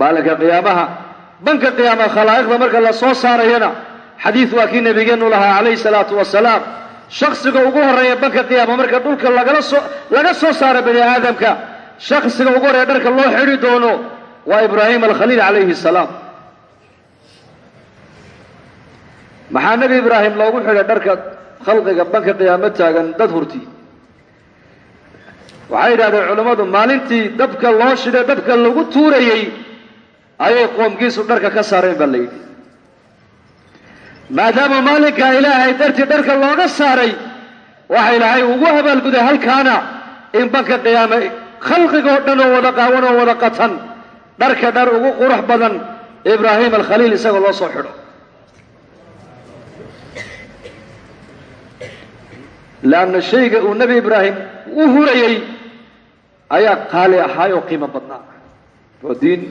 maalinka qiyaamaha banka qiyaama khalaa'iqda marka la soo saarayana xadiid waa kii nabigeennu lahaa calayhi salaatu wasalaam. Shaksiga ugu horreeya banka qiyaama marka dhulka laga soo saaro bani aadamka shaksiga ugu horreeya dharka loo xidhi doono waa ibraahim alkhaliil calayhi salaam. Maxaa nebi ibraahim loogu xidhay dharka khalqiga banka qiyaamo taagan dad hurti waxay yidhahdeen culammadu maalintii dabka loo shiday dabka lagu tuurayey ayay qoomkiisu dharka ka saareen baa la yidhi. Maadaama maalinkaa ilaahay dartii dharka looga saaray waxa ilaahay ugu abaalguday halkaana in banka qiyaame khalqigoo dhan oo wada qaawan oo wada qatan dharka dhar ugu qurux badan ibraahim alkhaliil isagoo loo soo xidho. Leanna shayga uu nebi ibraahim u hurayey ayaa qaali ahaay oo qiimo badnaa. Oo diin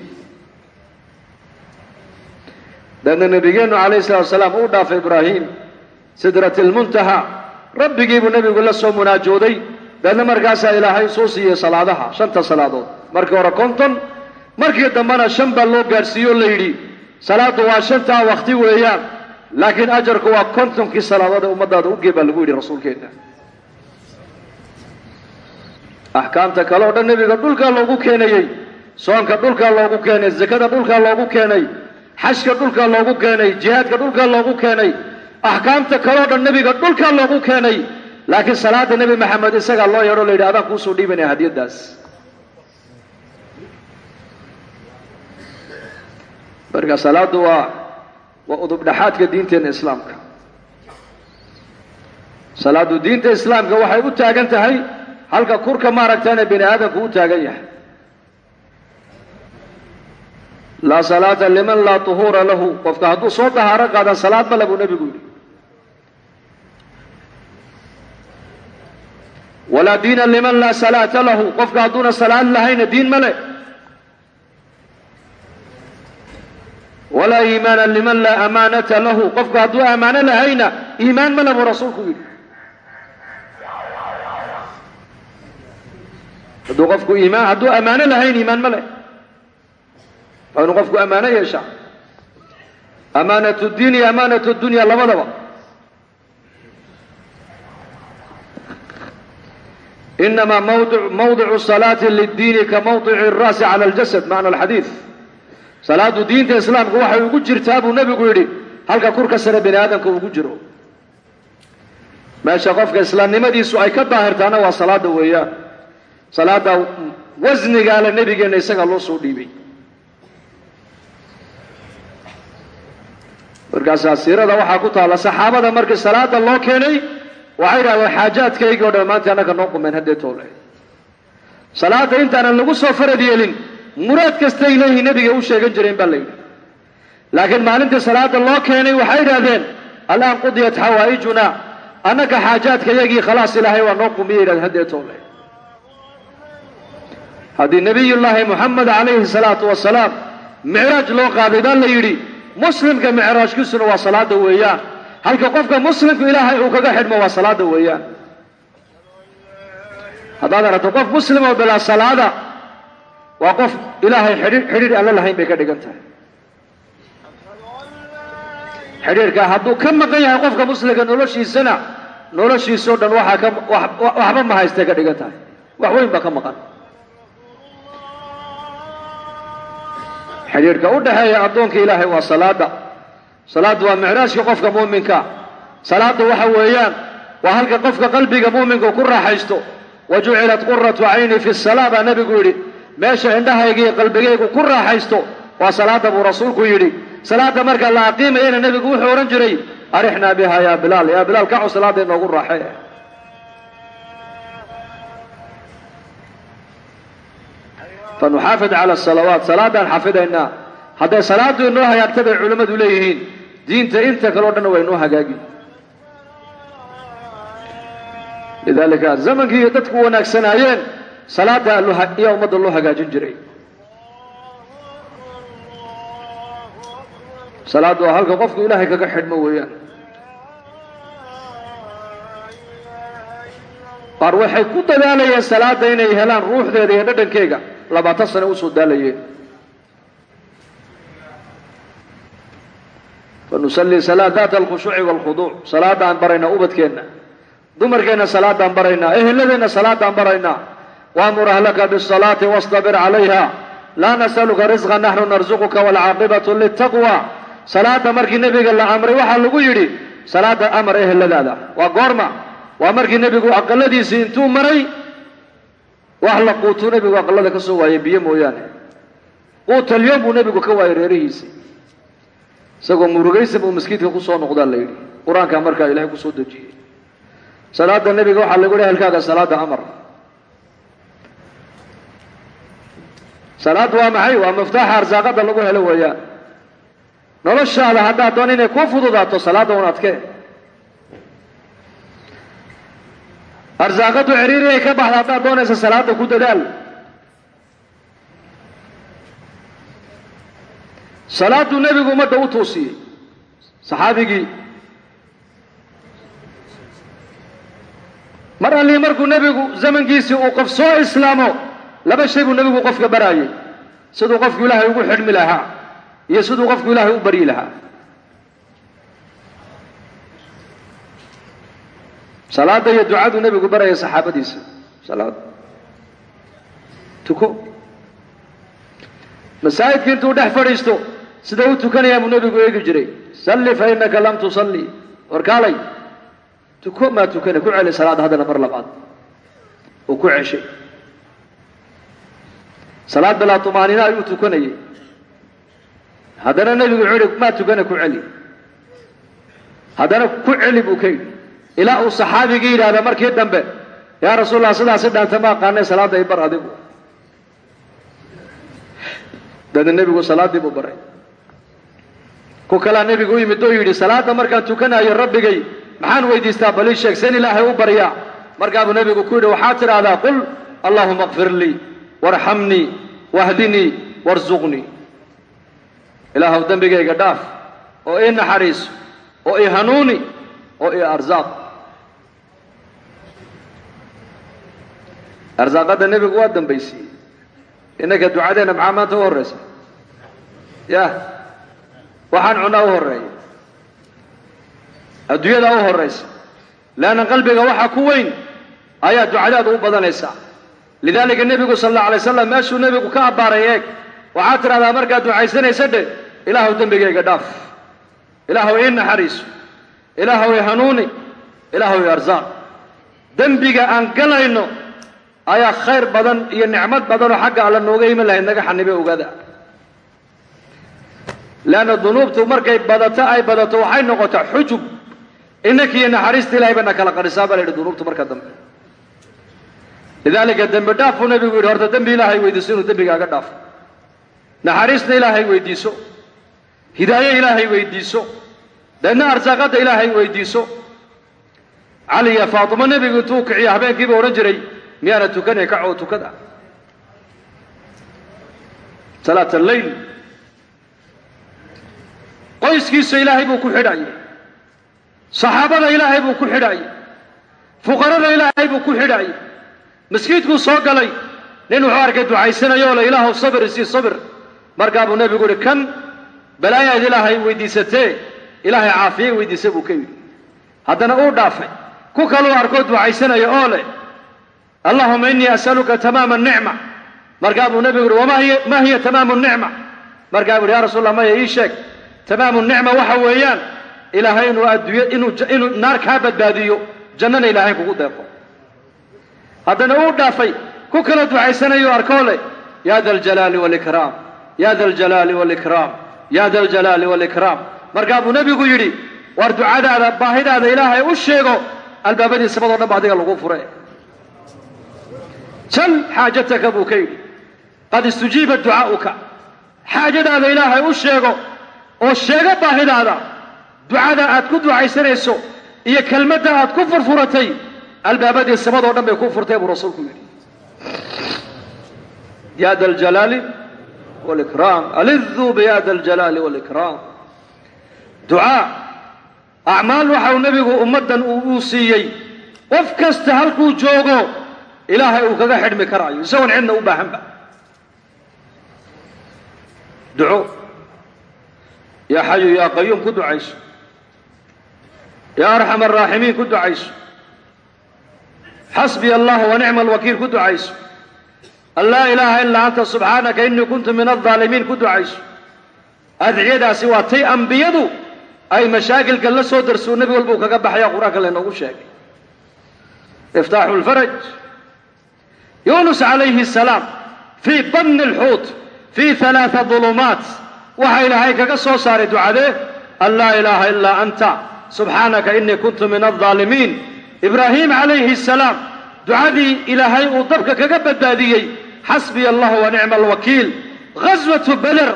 daedna nebigeennu calayhi salatu wasalaam uu dhaafay ibraahim sidrat lmuntaha rabbigiibuu nebigu la soo munaajooday. Daedna markaasaa ilaahay soo siiyey salaadaha shanta salaadood. Markii hore konton markii dambena shan baa loo gaadhsiiye oo la yidhi salaaddu waa shantaa wakti weeyaan laakiin ajarku waa kontonkii salaadood ee ummadaada ugee baa lagu yidhi rasuulkeenna axkaamta kale o dhan nebiga dhulkaa loogu keenayey soonka dhulkaa loogu keenay zakada dhulkaa loogu keenay xajka dhulkaa loogu keenay jihaadka dhulkaa loogu keenay axkaamta kale o dhan nebiga dhulkaa loogu keenay. Laakiin salaada nebi maxamed isagaa loo yeedho la yidhi adaan kuusoo dhiibanaya hadiyaddaas. Marka salaaddu waa waa udubdhaxaadka diinteenna islaamka. Salaaddu diinta islaamka waxay u taagan tahay halka kurka maaragtaana bini aadamku u taagan yahay laa salaata liman laa tuhuura lahu. Qofka hadduu soo dahaaro qaadan salaad male buu nebigu yidhi. Walaa diina liman laa salaata lahu. Qofka hadduuna salaad lahayna diin male walaa iimaana liman laa amaanata lahu. Qofka hadduu ammaano lahayna iimaan male buu rasuulku yidhi. Hadduu qofku iimaan hadduu ammaano lahayn iimaan ma leh waa inuu qofku ammaano yeeshaa amaanatu diin iyo amaanatu dunya labadaba. Inamaa mawdicu salaati liddiini ka mawdici araasi cala aljasad macna alxadiid salaadu diinta islaamka waxay ugu jirtaa buu nebigu yidhi halka kurka sare bini aadamka ugu jiro. Meesha qofka islaamnimadiisu ay ka daahirtaana waa salaada weeyaan. Salaada wasnigaale nebigeenna isagaa loo soo dhiibay markaasaa siirada waxaa ku taalla saxaabada markii salaada loo keenay waxay idhahdeen xaajaadkaygii o dhan maanta annaka noo qumeen haddee toole salaada intaanan lagu soo farad yeelin muraad kastay leeyihiin nebiga u sheegan jireen baa la yidhi. Laakiin maalintii salaada loo keenay waxay idhahdeen alaan qudiyat xawaa'ijuna annaka xaajaadka yagii khalaas ilaahay waa noo qumiyay yidhahdeen haddee toole haddii nebiyullaahi moxamed calayhi salaatu wasalaam micraaj loo qaaday baa la yidhi muslimka micraajkiisuna waa salaada weeyaan halka qofka muslimku ilaahay uu kaga xidhmo waa salaada weeyaan haddaad aragto qof muslim oo bilaa salaada waa qof ilaahay xidhiir xidhiir lahayn bay ka dhigan tahay. Xidhiirka hadduu ka maqan yahay qofka muslimka noloshiisana noloshiisao dhan waxaa ka waxba ma haystay ka dhigan tahay. Wax weyn baa ka maqan xidhiirka u dhexeeya addoonka ilaahay waa salaada salaaddu waa micraajka qofka muuminka. Salaaddu waxa weeyaan waa halka qofka qalbiga muuminka ku raaxaysto. Wa jucilat quratu cayni fi salaa baa nebigu yidhi. Meesha indhahayga qalbigaygu ku raaxaysto waa salaada buu rasuulku yidhi. Salaada marka la aqiimayana nebigu wuxuu odhan jiray arixnaa biha yaa bilaal yaa bilaal kacu salaada inoogu raaxee fanuxaafid cala salawaat. Salaadaan xafidaynaa hadday salaadu inoo hagaagta bay culimmadu leeyihiin. Diinta inta kale o dhanna waa inoo hagaagi lidaalika zamankii dadku wanaagsanaayeen salaada ayaa ummadda loo hagaajin jiray. Salaaddu waa halka qofku ilaahay kaga xidhmo weeyaan. Qaar waxay ku dadaalayeen salaada inay helaan ruuxdeeda iyo dhadhankeega labaatan sane u soo daalayeen fanusallii salaa daata alkhushuuci waalkhuduuc salaadaan baraynaa ubadkeenna. Dumarkeenna salaadaan baraynaa eheladeenna salaadaan baraynaa waamur ahlaka bisalaati wastabir calayha laa nasaluka risqa naxnu narsuquka waalcaaqibatu litaqwa salaada markii nebiga la amray waxaa lagu yidhi salaada amar eheladaada waa goorma. Waa markii nebigu aqaladiisii intuu maray wax la quutuu nebigu aqalada ka soo waayay biyo mooyaane. Quutalyoom buu nebigu ka waayay reerihiisii isagoo murugaysan buu maskiidka ku soo noqdaa la yidhi. Qur'aankaa markaa ilahay ku soo dejiyey. Salaada nebiga waxaa lagu yihi ehelkaaga salaada amar. Salaaddu waa maxay? Waa miftaaxa arsaaqada lagu helo weeyaan. Noloshaada haddaad doon inay kuu fududaato salaadda un adkee arsaaqadu ciriiri ay ka baxda haddaad doonaysa salaada ku dadaal. Salaaduu nebigu ummadda u toosiyey. Saxaabigii. Mar allii markuu nebigu zamankiisii uu qof soo islaamo laba shay buu nebigu qofka baraayay siduu qofku ilaahay ugu xidhmi lahaa iyo siduu qofku ilaahay u baryi lahaa salaada iyo ducaduu nebigu barayay saxaabadiisa. Salaad. Tuko. Masaajidka intuu dhex fadhiisto sida u tukanayaa buu nebigu eegi jiray. Salli fa innaka lam tusalli. Warkaalay. Tuko maa tukane ku celi salaada haddana mar labaad. Uu ku ceshay. Salaad bilaa tumaanina ayuu tukanayay. Haddana nebigu wuxuu yihi maa tukane ku celi. Haddana ku celi buu ka yidhi ilaa uu saxaabigii yidhaahda markii dambe yaa rasuul allah sidaasi dhaanta ma aqaanay salaadda i bar adigu. Dana nebigu salaaddii buu baray ku kalaa nebigu u yimid oo yidhi salaadda markaan tukanayo rabbigay maxaan weydiistaa? Balii sheeg seen ilaahay u baryaa. Markaabuu nebigu ku yidhi waxaad tidhaahdaa qul allahuma kfir lii warxamnii wahdinii warsuqnii ilaahuw dembigayga dhaaf oo ii naxariiso oo ii hanuuni oo ii arsaaq arsaaqadda nebigu waa dambaysiiyey innaka ducadeenna maxaa maanta u horraysa yah waxaan cunaa u horreeya adduunyada u horraysa leanna qalbiga waxa ku weyn ayaa ducadaada u badanaysaa lidaalika nebigu sal alla alay slam meeshuu nebigu ka abbaaray eeg. Waxaad tidhahdaa markaad ducaysanaysa dhe ilaahuw dembigayga dhaaf. Ilaahuw ii naxariiso ilaahuw i hanuuni. Ilaahuw i arsaaq dembiga aan galayno ayaa khayr badan iyo nicmad badanoo xagga alla nooga iman lahayd naga xanibe ogaada leanna dunuubtu markay badato ay badato waxay noqotaa xujub. Innaka iyo naxariista ilahay bana kala qarisaa baa la yidhi dunuubtu marka dambe. Lidaalika dembi dhaaf buu nebigu yidhi horta dembi ilaahay weydiiso inuu dembigaaga dhaafo. Naxariisna ilaahay weydiiso. Hidaaye ilaahay weydiiso. Deedna arsaaqadda ilaahay weydiiso. Cali iyo faatimo nebigu intuu kiciyo habeenkiiba odhan jiray miyaana tukanay kacoo tukada? Salaat alleyl qoyskiisa ilaahay buu ku xidhayay saxaabada ilaahay buu ku xidhayay fuqarada ilaahay buu ku xidhayay maskiidkuu soo galay. Nin wuxuu arkay ducaysanayo o le ilaahu sabir isii sabir. Markaa buu nebigu yihi kan balaayaad ilaahay weydiisatee ilaahay caafiye weydiisa buu ka yidhi. Haddana uu dhaafay. Ku kaluu arkoo ducaysanayo oo leh allahuma inii as'aluka tamaama nicma markaa buu nebigu yihi wama hiya ma hiya tamaamu nicma markaa buu yihi ya rasul allah maya ii sheeg. Tamaamu nicma waxa weeyaan ilaahay inuu adduunya inuu naar kaa badbaadiyo jannana ilaahay kugu deeqo. Haddana uu dhaafay ku kala ducaysanayo arkoo leh ya da aljalaali walikraam ya da aljalaali walikraam ya da aljalaali walikraam markaa buu nebigu yidhi war ducadaada baahidaada ilaahay u sheego albaabadii sabadoo dhan ba adiga lagu fure sal xaajataka buu ka yidhi qad istujiiba ducaa'uka xaajadaada ilaahay u sheego oo sheego baahidaada ducada aad ku ducaysanayso iyo kelmadda aad ku furfuratay albaabadii sabadoo dhan bay ku furtay buu rasuulku yidhi ya da aljalaali walikraam aliduu biya da aljalaali walikraam ducaa acmaal waxau nebigu ummaddan uu siiyey qof kasta halkuu joogo ilaahay uu kaga xidhmi karaayo isagoon cidna u baahanba. Duco. Yaa xayu yaa qayuum ku ducayso. Yaa arxam araaximiin ku ducayso. Xasbiya allah wa alwakiil ku ducayso. An laa ilaaha ilaa anta subxaanaka inii kuntu min aldaalimiin ku ducayso. Adciyadaasi waa tay ambiyadu ay mashaakilka la soo darsuu nebi walbuu kaga baxaya qur'aanka laynoogu sheegay. Iftaaxu lfaraj yunus calayhi salaam fii badni alxuut fii halaaa dulumaat waxa ilaahay kaga soo saaray ducadee an laa ilaaha ilaa anta subxaanaka inii kuntu min aldaalimiin ibraahim calayhi salaam ducadii ilaahay uu dabka kaga badbaadiyey xasbiya allah wa nicma alwakiil ghaswatu beder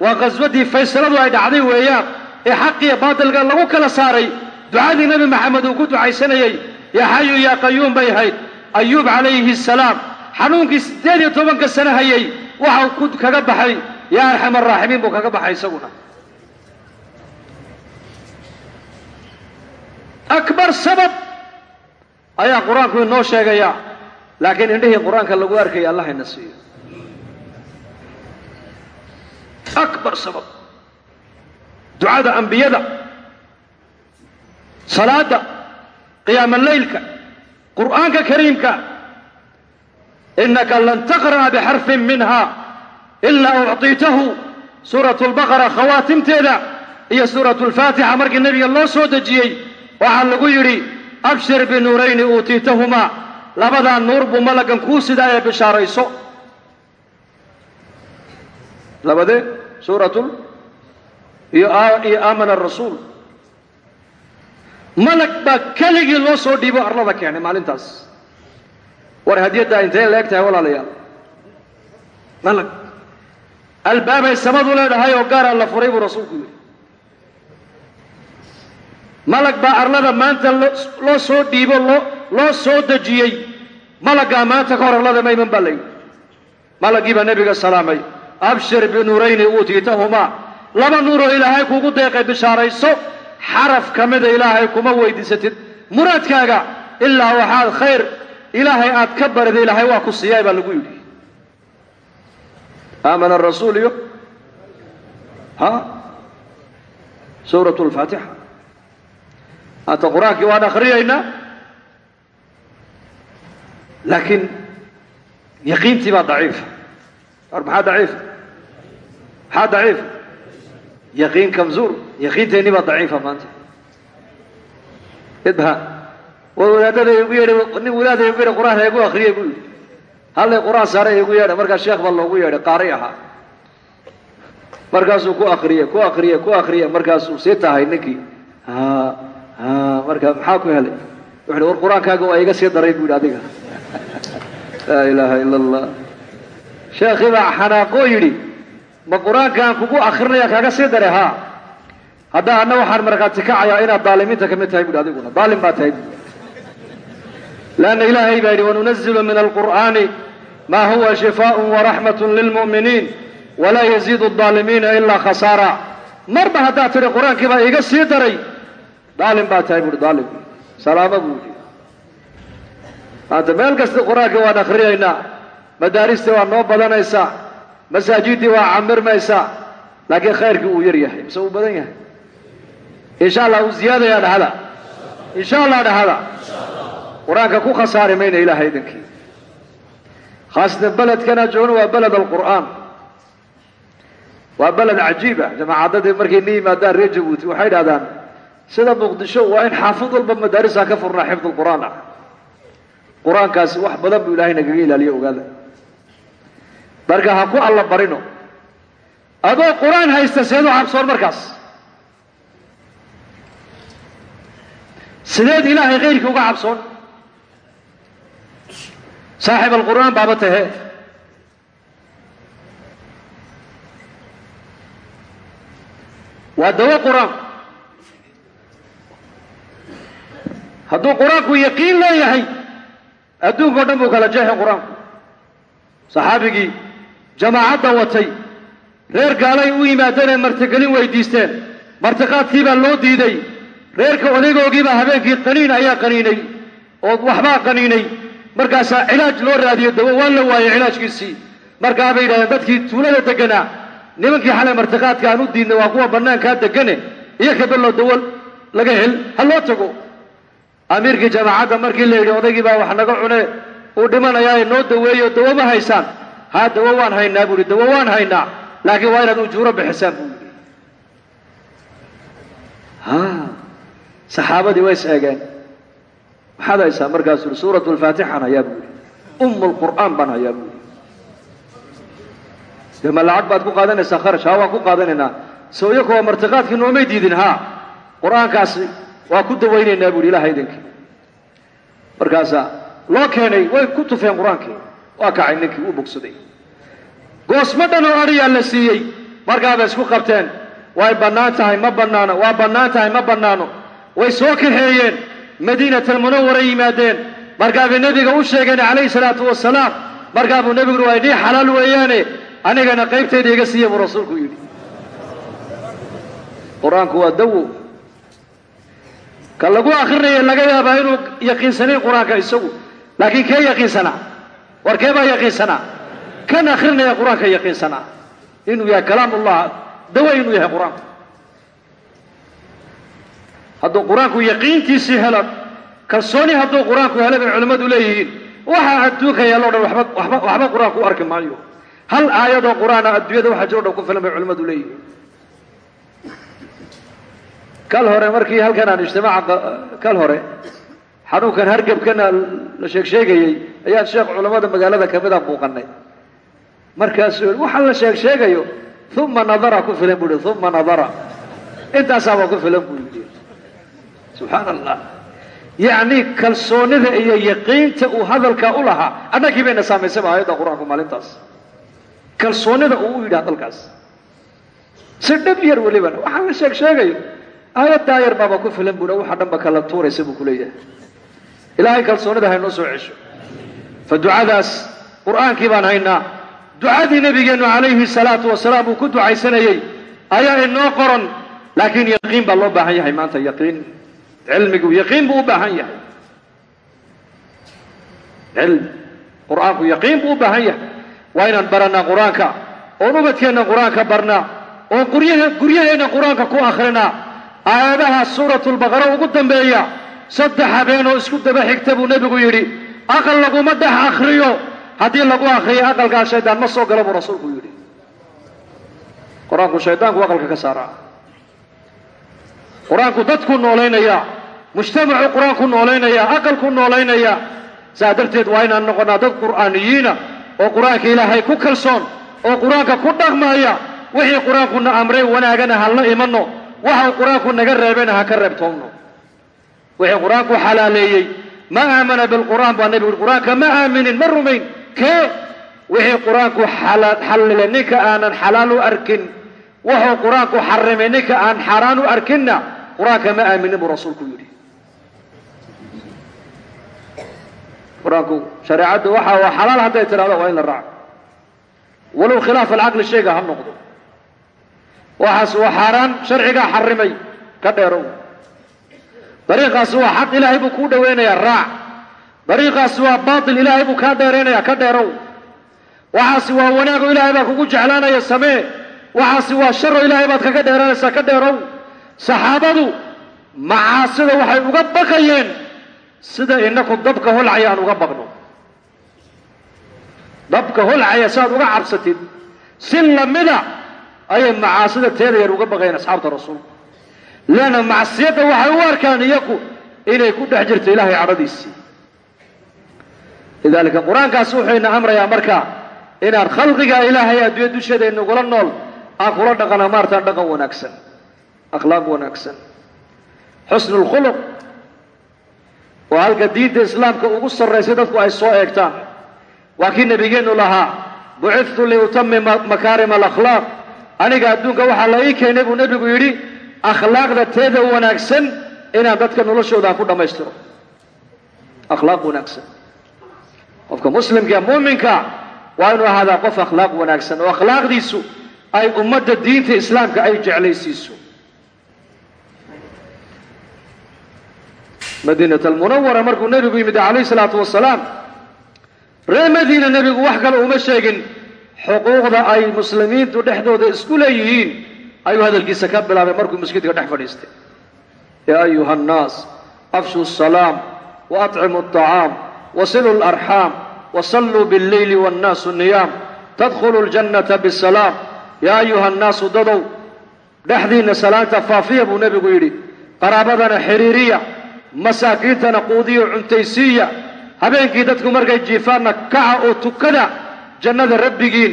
waa ghaswadii faysaladu ay dhacday weeyaan ee xaqiyo baatilka lagu kala saaray ducadii nebi maxamed uu ku ducaysanayey yaa xayu yaa qayuum bay ahayd ayuub calayhi salaam xanuunkii siddeed iyo tobanka sano hayay waxau ku kaga baxay. Yaa arxam araaximiin buu kaga baxay isaguna. Akbar sabab ayaa qur'aanku inoo sheegaya laakiin indhihii qur'aanka lagu arkaya allah ina siiyo. Akbar sabab. Ducada ambiyada salaada qiyaama leylka qur'aanka kariimka inaka lan taqra'a bixarfin minha ilaa ucطiitahu suuratu lbaqara khawaatimteeda iyo suuratu lfaatixa markii nebiga loo soo dejiyey waxaa lagu yidhi abshir binuurayni uutiitahumaa labadaa nuur buu malagan kuu sidaa ee bishaarayso labadee suuratul iyo aamana arasuul malag baa keligii loo soo dhiibo arlada keenay maalintaas war hadiyaddaa intee la eg tahay walaalayaal malag albaabay samadu leedahay oo gaara la furay buu rasuulku yidhi. Malag baa arlada maanta loo soo dhiibo loo soo dejiyey. Malaggaa maanta ka hor arlada ma iman baa la yidhi. Malaggii baa nebiga salaamay. Abshir binuurayni uutiitahumaa laba nuuroo ilaahay kuugu deeqay bishaarayso xaraf ka mida ilaahay kuma weydiisatid muraadkaaga ilaa waxaad khayr ilaahay aad ka barida ilaahay waa ku siiyaay baa lagu yidhi. Aamana arasuul iyo? Ha? Suuratu lfaatixa haata qur'aankii waan akhriyaynaa laakiin yaqiintii baa daciifa maxaa daciifa maxaa daciifa yaqiin kamzuur yaqiinteenii baa daciifa maanta. Idha war wadaadada igu yeedhay nin wadaada igu yeedhay qur'aanka igu akriyay buu yidhi. Hallay qur'aan saare igu yeedhay markaa sheekh baa loogu yeedhay qaari ahaa. Markaasuu ku akriyey ku akriyey ku akriyey markaasuu sii tahay ninkii. Marka maxaa ku helay? Wuxu war qur'aankaaga waa iga sii daray bu yidhi adiga. Laa ilaaha ila allah sheekhii baa xanaaqoo yidhi ma qur'aankaan kugu akrinaya kaaga sii daray haa. Hadda anna waxaan markhaati kacayaa inaad daalimiinta ka mid tahay buhi adiguna daalim baa tahay lanna ilaahay baa yidhi wanunazilu min alqur'aani maa huwa shifaa'un waraxmatun lilmu'miniin walaa yaziidu aldaalimiina ilaa khasaara marba haddaad tidhi qur'aankii baa iiga sii daray daalim baa tahay buuhi daalim salaamo buu yidhi maanta meel kasta qur'aankii waan akhriyaynaa madaarista waa noo badanaysaa masaajiddii waa camirmaysaa laakiin khayrkii uu yar yahay mise uu badan yahay insha allah uu ziyaadayaa dhahada insha allah dhahada qur'aanka ku khasaari mayna ilahay idinkii khaasatan beledkana joogno waa beled alqur'aan. Waa beled cajiiba jamaacadadii markay ni yimaadaan reer jabuuti waxay dhahdaan sida muqdisho waa in xaafid walba madaarisa ka furnaa xifd lqur'aan ah. Qur'aankaasi wax badan buu ilahay nagaga ilaaliyo ogaada. Marka ha ku alla barino adoo qur'aan haysta seed u cabsoon markaas. Sideed ilaahay khayrkii uga cabsoon saaxib alqur'aan baaba tahe waa dawo qur'aan hadduu qur'aanku yaqiin leeyahay adduunka o dhan buu kala jeexay qur'aanku saxaabigii jamaacadda watay reer gaalay u yimaadeen ee martigelin weydiisteen martiqaadkii baa loo diiday reerka odaygoogii habeenkii qaniin ayaa qaniinay oo waxbaa qaniinay markaasaa cilaaj loo raadiyo dawo waa la waayey cilaajkiisii markaa bay yidhahdeen dadkii tuulada deganaa nimankii xalay martiqaadka aan u diidnay waa kuwa bannaankaa degane iyo kabeloo dawal laga hel ha loo tago. Amiirkii jamaacadda markii la yidhi odaygii baa wax naga cune uu dhimanayaa noo daweeyo dawo ma haysaan. Haa dawo waan haynaa buu yidhi dawo waan haynaa laakiin waa inaad ujuuro bixisaan buu yidhi. Saxaabadii way is eegeen maxaad haysaa markaasuu yidhi suuratu lfaatixan hayaa buu yidhi. Umm lqur'aan baan hayaa buu yidhi. Dee lacag baad ku qaadanaysaa kharash? Haa waan ku qaadanaynaa. Soo iyako waa martiqaadkii noomay diidin haa qur'aankaasi waa ku dawaynaynaa buu yidhi ilaha idinkii markaasaa loo keenay way ku tufeen qur'aankii. Waa kacay ninkii uu bogsaday. Goosmo dhan oo adhiyaa la siiyey. Markaabay isku qabteen way bannaan tahay ma bannaano waa bannaan tahay ma bannaano. Way soo kaxeeyeen madiinat almunawara yimaadeen. Markaabay nebiga u sheegeen calayhi salaatu wasalaam markaabuu nebigu waa idhii xalaal weeyaane anigana qaybtayda iga siiya buu rasuulku yidhi. Qur'aanku waa dawo. Ka lagu akrinaya laga yaabaa inuu yaqiinsanayn qur'aanka isagu laakiin kee yaqiinsanaa war kee baa yaqiinsanaa kan akrinaya qur'aanka yaqiinsanaa inuu yahay kalaamullah dawo inuu yahay qur'aanku hadduu qur'aanku yaqiintiisii helo kalsooni hadduu qur'aanku helo bay culimmadu leeyihiin. Waxa adduunka yaalo dhan waxba qur'aanku u arki maayo. Hal aayadoo qur'aana adduunyada waxa jiro dhan ku filan bay culimmadu leeyihiin. Kal hore markii halkan aan ijtimaaca kal hore xanuunkan hargebkana la sheeg sheegayey ayaan sheekh culammada magaalada kamida buuqanay markaasuu yii waxa la sheeg sheegayo uma nadara ku filan buu yihi uma nadara. Intaasaaba ku filan buu yidhi subxaan allah yacni kalsoonida iyo yaqiinta uu hadalkaa u lahaa annagii bayna saamaysaba aayadda qur'aanku maalintaas. Kalsoonida uu u yidhi hadalkaas si dhab yar welibana waxaa la sheeg sheegayo aayaddaa yar baaba ku filan buuha waxa dhanba kala tuuraysa buu kuleeyahay ilaahay kalsoonida haynoo soo cesho. Fa ducadaas qur'aankii baan haynaa. Ducadii nabigeennu calayhi salaatu wasalaam uu ku ducaysanayey ayaa inoo qoran laakiin yaqiin baa loo baahan yahay maanta yaqiin cilmigu yaqiin buu u baahan yahay cilmi qur'aanku yaqiin buu u baahan yahay waa inaan baranaa qur'aanka oon ubadkeenna qur'aanka barnaa oon guryahe guryaheenna qur'aanka ku akrinaa aayadaha suuratulbaqara ugu dambeeya saddex habeenoo isku daba xigta buu nebigu yidhi aqal laguma dhex akriyo haddii lagu akriyo aqalkaa shaydaan ma soo gala buu rasuulku yidhi qur'aanku shaydaanku aqalka ka saaraa qur'aanku dadku noolaynayaa mujtamacu qur'aanku noolaynayaa aqalku noolaynayaa saa darteed waa inaan noqonnaa dad qur'aaniyiina oo qur'aanka ilaahay ku kalsoon oo qur'aanka ku dhaqmaaya wixii qur'aankuna amray wanaagana hala imanno waxau qur'aanku naga reebena ha ka reebtoonno wixii qur'aanku xalaaleeyey ma aamana bilqur'aan baa nebigu ui qur'aanka ma aaminin ma rumayn kee wixii qur'aanku xallilay ninka aanan xalaal u arkin wuxuu qur'aanku xarimay ninka aan xaaraan u arkinna qur'aanka ma aaminin buu rasuulku yidhi. Qur'aanku shareecaddu waxa waa xalaal hadday tidhahdo waa in la raaco. Walow khilaaf alcaqli shayga ha noqdo. Waxaas waa xaaraan sharcigaa xarimay ka dheerow. Dariiqaasi waa xaq ilaahay buu kuu dhaweynayaa raac. Dariiqaasi waa baatil ilaahay buu kaa dheeraynayaa ka dheerow. Waxaasi waa wanaago ilaahay baa kugu jeclaanaya samee. Waxaasi waa sharo ilaahay baad kaga dheeranaysaa ka dheerow saxaabadu macaasida waxay uga baqayeen sida inaku dabka holcaya aan uga baqno. Dabka holcaya si aad uga cabsatid si lamida ayay macaasida teeda yar uga baqayeen asxaabta rasuulku leanna macsiyadda waxay u arkaan iyaku inay ku dhex jirto ilaahay cadhadiisii. Lidaalika qur'aankaasi wuxuu ina amrayaa marka inaan khalqiga ilaahay adduunya dusheeda inagula nool aan kula dhaqana maartaan dhaqan wanaagsan akhlaaq wanaagsan. Xusnu lkhuluq waa halka diinta islaamka ugu sarraysay dadku ay soo eegtaan waa kii nebigeennu lahaa bucidtu liutamima makaarima alakhlaaq. Aniga adduunka waxaa la ii keenay buu nebigu yidhi akhlaaqda teeda wanaagsan inaan dadka noloshooda aan ku dhammaystiro. Akhlaaq wanaagsan. Qofka muslimka muuminka waa inuu ahaadaa qof akhlaaq wanaagsan oo akhlaaqdiisu ay ummadda diinta islaamka ay jeclaysiiso madiinat almunawara markuu nebigu yimid calayhi salaatu wasalaam ree madiina nebigu wax kale uma sheegin xuquuqda ay muslimiintu dhexdooda isku leeyihiin ayuu hadalkiisa ka bilaabay markuu masjidka dhex fadhiistay. Yaa ayuha annaas afshu salaam wa atcimu alطacaam wasilu larxaam wasalluu billeyli wannaasu niyaam tadkhulu ljannata bisalaam yaa ayuha annaasu dadow dhexdiinna salaanta faafiya buu nebigu yidhi. Qaraabadana xiriiriya masaakiintana quudiyo cuntaysiiya. Habeenkii dadku markay jiifaanna kaca oo tukada jannada rabbigiin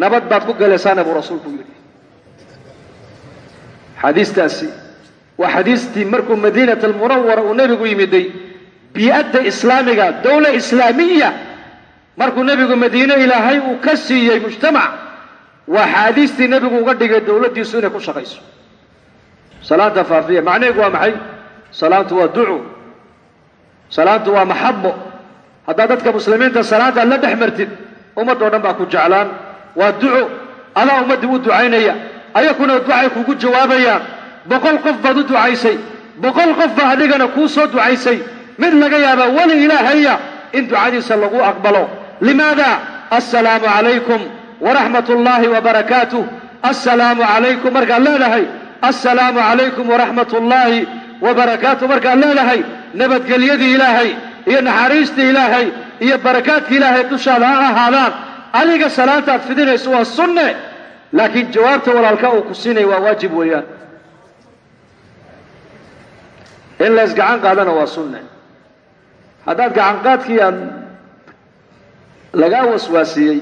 nabad baad ku galaysaana buu rasuulku yidhi. Xadiistaasi waa xadiistii markuu madiinat almunawara uu nebigu yimiday bii'adda islaamiga dowla islaamiya markuu nebigu madiine ilaahay uu ka siiyey mujtamac waa xaadiistii nebigu uga dhigay dowladdiisu inay ku shaqayso. Salaanta faafiya macnaheegu waa maxay salaantu waa duco salaantu waa maxabo haddaad dadka muslimiinta salaanta la dhex martid ummadoo dhan baa ku jeclaan. Waa duco adaa ummaddii u ducaynaya ayakuna ducay kugu jawaabayaan. Boqol qof baad u ducaysay boqol qof baa adigana kuu soo ducaysay. Mid laga yaabaa weli ilaahaya in ducadiisa lagu aqbalo. Limaada? Assalaamu calaykum waraxmat ullaahi wabarakaatuh assalaamu calaykum markaad leedahay assalaamu calaykum waraxmat ullaahi wabarakaatuh markaad leedahay nabadgelyadii ilaahay iyo naxariistii ilaahay iyo barakaadkii ilaahay dushaada ha ahaadaan adiga salaantaad fidinayso waa sunne laakiin jawaabta walaalka uu ku siinaya waa waajib weeyaan. In lays gacan qaadana waa sunne. Haddaad gacanqaadkii aad lagaa waswaasiyey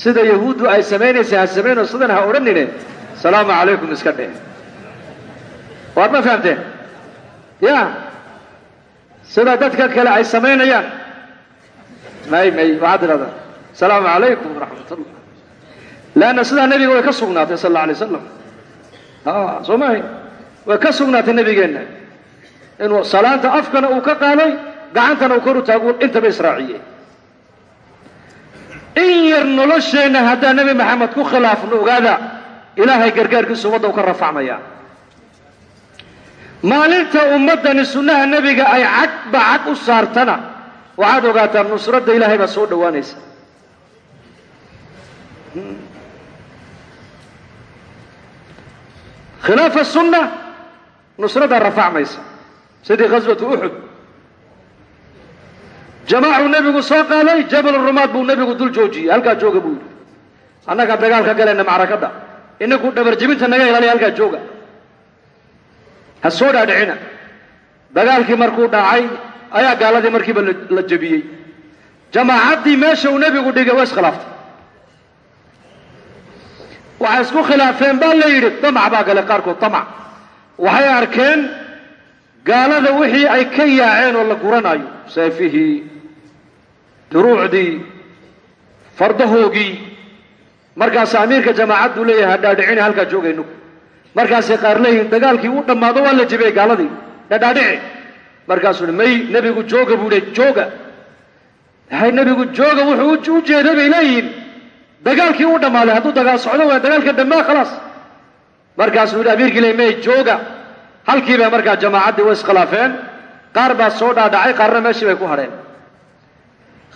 sida yahuuddu ay samaynaysa ha samayno sidan ha odhanine salaamu calaykum iska dheh waad ma fahamteen ya. Sida dadka kale ay samaynayaan. May may waxaad tidhahdaa. Asalaamu calaykum waraxmat ullah leanna sidaa nebiga way ka sugnaatay sal alla alay slam soo maahay way ka sugnaatay nebigeenna. Inuu salaanta afkana uu ka qaaday gacantana uu kor u taagu intaba israaciyey in yar nolosheenna haddaan nebi maxamed ku khilaafno ogaada ilaahay gargaarkiisu ummadda u ka rafacmaya maalinta ummaddani sunnaha nebiga ay cagba cag u saartana. Waxaad ogaataa nusradda ilaahay baa soo dhowaanaysa. Khilaafa sunna nusraddaa rafacmaysa. Sidii ghaswatu uxud jamaacuu nebigu soo qaaday jabal rumaad buu nebigu dul joojiyey halkaa jooga buu yidhi. Annagaa dagaal galayna macrakadda inaku dhabarjebinta naga ilaaliya halkaa jooga ha soo dhaadhicina. Dagaalkii markuu dhacay ayaa gaaladii markiiba la jebiyey. Jamaacaddii meesha uu nebigu dhigay waa iskhilaaftay waxay isku khilaafeen baa la yidhi damac baa galay qaarkood damac waxay arkeen gaalada wixii ay ka yaaceen oo la guranayo seefihii duruucdii fardahoogii. Markaasa amiirka jamaacaddu leeyahay hadhaadhicina halkaa joogaynu markaasay qaar leeyihiin dagaalkii uu dhammaado waa la jebiyey gaaladii. Dhadhaadhici markaasuu may nebigu jooga buu jooga. Hay nebigu jooga wuxuu u jeeday bay leeyihiin. Dagaalkii uu dhammaaday hadduu dagaal socdo waa dagaalka dhammaa khalaas. Markaasuu yidhi amiirkii leey may jooga. Halkii bay markaa jamaacaddii way iskhilaafeen. Qaar baa soo dhaadhacay qaarna meeshii bay ku hadheen.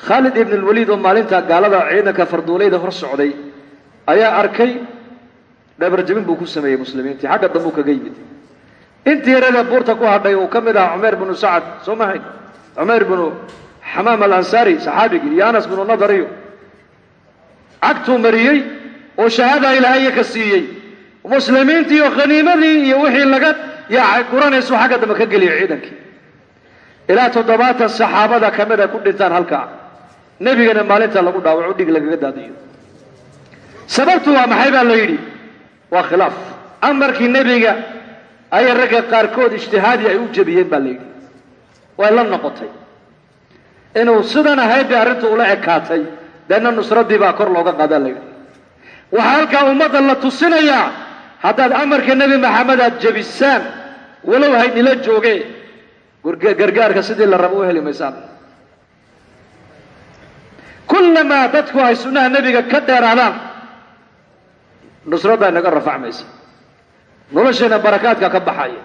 Khaalid ibn lwaliid oo maalinta gaalada ciidanka farduulayda hor socday ayaa arkay dhabarjabin buu ku sameeyey muslimiintii. Xagga dambuu kaga yimid. Intii yarada buurta ku hadhay uu ka mid ahaa cumayr binu sacad soo mahay cumayr binu xamaam alansaari saxaabigii iyo anas binu nadariyo cagtuu mariyey oo shahaada ilaahaya ka siiyey. Muslimiintii iyo khaniimadii iyo wixii laga guranaysu xagga dambe ka geliyay ciidankii. Ilaa toddobaatan saxaabada ka mid ay ku dhintaan halkaa nebigana maalinta lagu dhaawaco dhig lagaga daadiyo. Sababtu waa maxay baa la yidhi waa khilaaf. Amarkii nebiga ayay ragga qaarkood ijtihaadi ay u jebiyeen baa la yidhi. Way la noqotay. Inuu sidan ahayd bay arrintu ula ekaatay deedna nusraddii baa kor looga qaadaa la yidhi. Waxaa halkaa ummadda la tusinayaa haddaad amarka nebi maxamed aad jebisaan walow haydnila jooge gargaarka sidii la rabo u heli maysaan. Kullamaa dadku ay sunnaha nebiga ka dheeraadaan nusraddaa inaga rafacmaysa. Nolosheena barakaadka ka baxaya.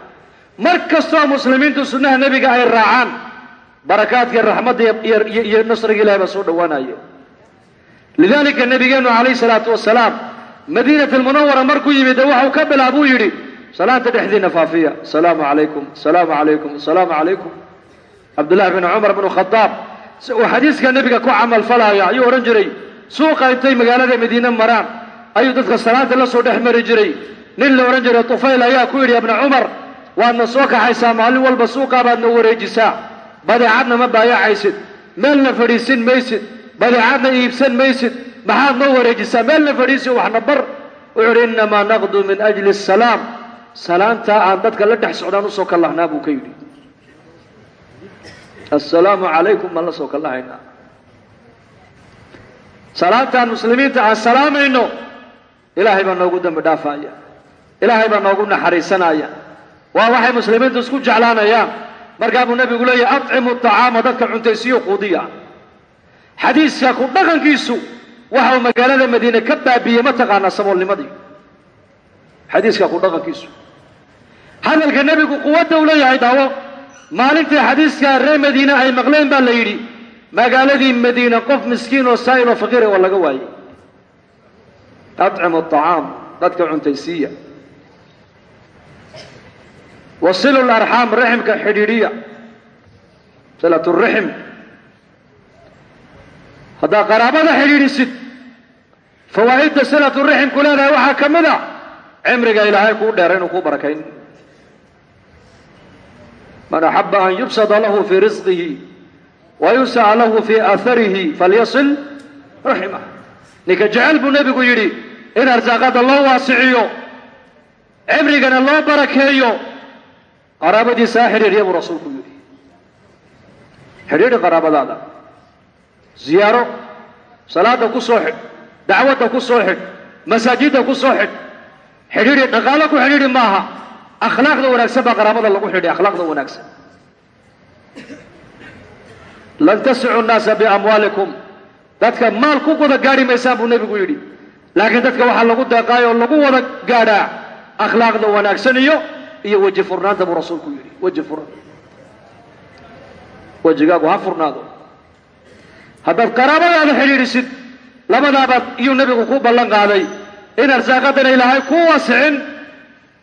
Mar kastoo muslimiintu sunnaha nebiga ay raacaan barakaadkii raxmadda iyo nasriga ilahay baa soo dhowaanaya lidaalika nabigeenu calayhi salaatu wasalaam madiinat almunawara markuu yimid dee waxau ka bilaabuu yidhi salaanta dhexdiina faafiya. Asalaamu calaykum asalaamu calaykum asalaamu calaykum. Cabdullahi bin cumar bnu khadaab xadiiska nebiga ku camalfalaya ayuu odhan jiray suuqa intay magaalada madiine maraan ayuu dadka salaanta la soo dhex mari jiray. Nin la odhan jiray tufayl ayaa ku yidhi ibna cumar waadna soo kaxaysaa maalin walba suuqaa baadna wareejisaa. Badeecadna ma baayacaysid. Meelna fadhiisin maysid. Badeecadna iibsan maysid. Maxaad noo wareejisaa? Meelna fadhiisi waxna bar wuxuu yidhi innamaa naqdu min ajli asalaam salaantaa aan dadka la dhex socdaan u soo kallahnaa buu ka yidhi. Assalaamu calaykum baan la soo kallahaynaa. Salaantaan muslimiinta aan salaamayno ilaahay baa noogu dambi dhaafaya. Ilaahay baa noogu naxariisanaya. Waa waxay muslimiintu isku jeclaanayaan. Markaa buu nabigu leeyahy atcimu acaama dadka cuntaysiyo quudiya. Xadiiska ku dhaqankiisu waxau magaalada madiine ka baabiyey mataqaanaa saboolnimadii xadiiska ku dhaqankiisu. Hadalka nebigu quwadda u leeyahay daawo maalintii xadiiska reer madiine ay maqleen baa la yidhi magaaladii madiine qof miskiin saa'il oo faqiira waa laga waayey atcimu acaam dadka cuntaysiiya wasilu larxaam raximka xidhiidhiya silat rixim haddaad qaraabada xidhiidhisid fawaa'idda silatu riximku leedahay waxaa ka mid a cimriga ilaahay kuu dheera inuu kuu barakayn man axaba an yubsada lahu fii risqihi wa yus'a lahu fii aaharihi falyasil raximah ninka jecel buu nebigu yidhi in arsaaqada loo waasiciyo cimrigana loo barakeeyo. Qaraabadiisa ha xidhiidhiya buu rasuulku yidhi. Xidhiidhi qaraabadaada. Ziyaaro salaada ku soo xidh dacwadda ku soo xidh masaajidda ku soo xidh. Xidhiidhi dhaqaalo ku xidhiidhi maaha. Akhlaaqda wanaagsan baa qaraabada lagu xidhay akhlaaqda wanaagsan. Lan tasicu nnaasa biamwaalikum. Dadka maal ku wada gaadhi maysaan buu nebigu yidhi laakiin dadka waxaa lagu deeqaayo oo lagu wada gaadhaa akhlaaqda wanaagsan iyo iyo weji furnaanta buu rasuulku yidhi. Weji furan wejigaagu ha furnaado. Haddaad qaraabadaada xidhiidhisid labadaabaad iyuu nebigu ku ballan qaaday. In arsaaqadana ilaahay ku wasicin.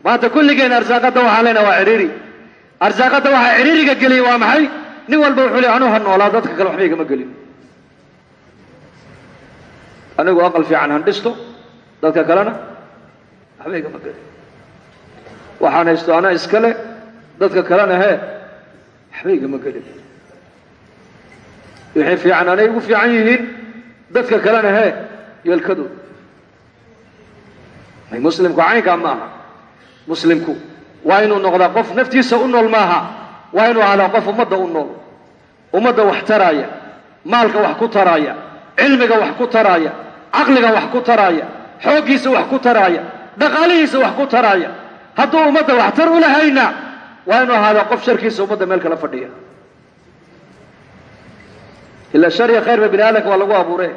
Maanta kulligeen arsaaqadda waxaan leenaha waa cidhiiri arsaaqadda waxaa cidhiiriga geliyay waa maxay? Nin walba wuxuu leey anuu ha noolaa dadka kale waxba igama gelin anigu aqal fiican han dhisto dadka kalena waxba igama gelin waxaan haysto anaa iskale dadka kalena hee waxba igama gelin wixii fiican anay igu fiican yihiin dadka kalena hee yeelkadood muslimku caynkaa ma aha. Muslimku waa inuu noqdaa qof naftiisa u nool maaha waa inuu ahdaa qof ummadda u nool. Ummadda wax taraaya maalka wax ku taraaya cilmiga wax ku taraaya caqliga wax ku taraaya xooggiisa wax ku taraaya dhaqaalihiisa wax ku taraaya hadduu ummadda waxtar u lahayna waa inuu ahaadaa qof sharkiisa ummadda meel kala fadhiya. Ilaa shar iyo khayrba bini aadamka waa lagu abuure.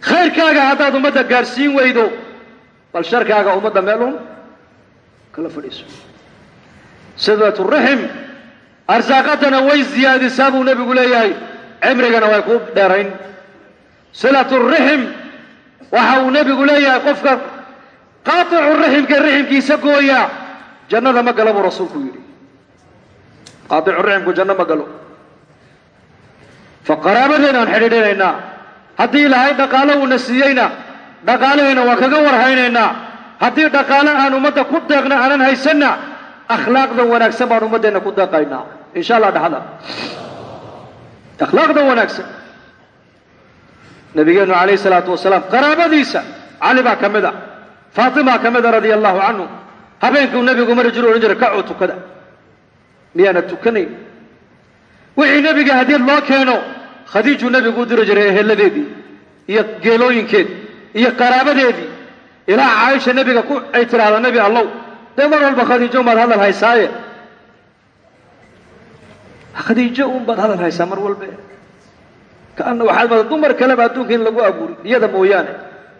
Khayrkaaga haddaad ummadda gaadhsiin weydo bal sharkaaga ummadda meelun kala fadhiiso sidat raxim arsaaqadana way ziyaadisaa buu nebigu leeyahay cimrigana way ku dheerayn silat raxim waxa uu nebigu leeyahay qofka qaaicu raximka raximkiisa gooya jannada ma galo buu rasuulku yidhi. Qaaicu raximku janno ma galo. Fa qaraabadeena aan xidhiidhinaynaa. Haddii ilaahay dhaqaalo uuna siiyeyna dhaqaalaheena waa kaga warhaynaynaa. Haddii dhaqaalo aan ummadda ku deeqna aanan haysanna akhlaaqda wanaagsan baan ummaddeenna ku deeqaynaa. Insha allah dhexda akhlaaqda wanaagsan nabigeenu calayhi salaatu wasalaam qaraabadiisa cali baa ka mid a faatimaa ka mid a radia allahu canhu habeenkuu nebigu mari jiru odhan jiray kacoo tukada. Miyaana tukanayn? Wixii nebiga hadiyad loo keeno khadiijuu nebigu u diri jiray eheladeedii iyo geelooyinkeed iyo qaraabadeedii. Ilaa caaisha nebiga ku ay tidhaahda nebi allow dee mar walba khadiijo unbaad hadal haysaaye. Khadiijo unbaad hadal haysaa mar walbe kaana waxaad mada dumar kaleba adduunka in lagu abuuri iyada mooyaane.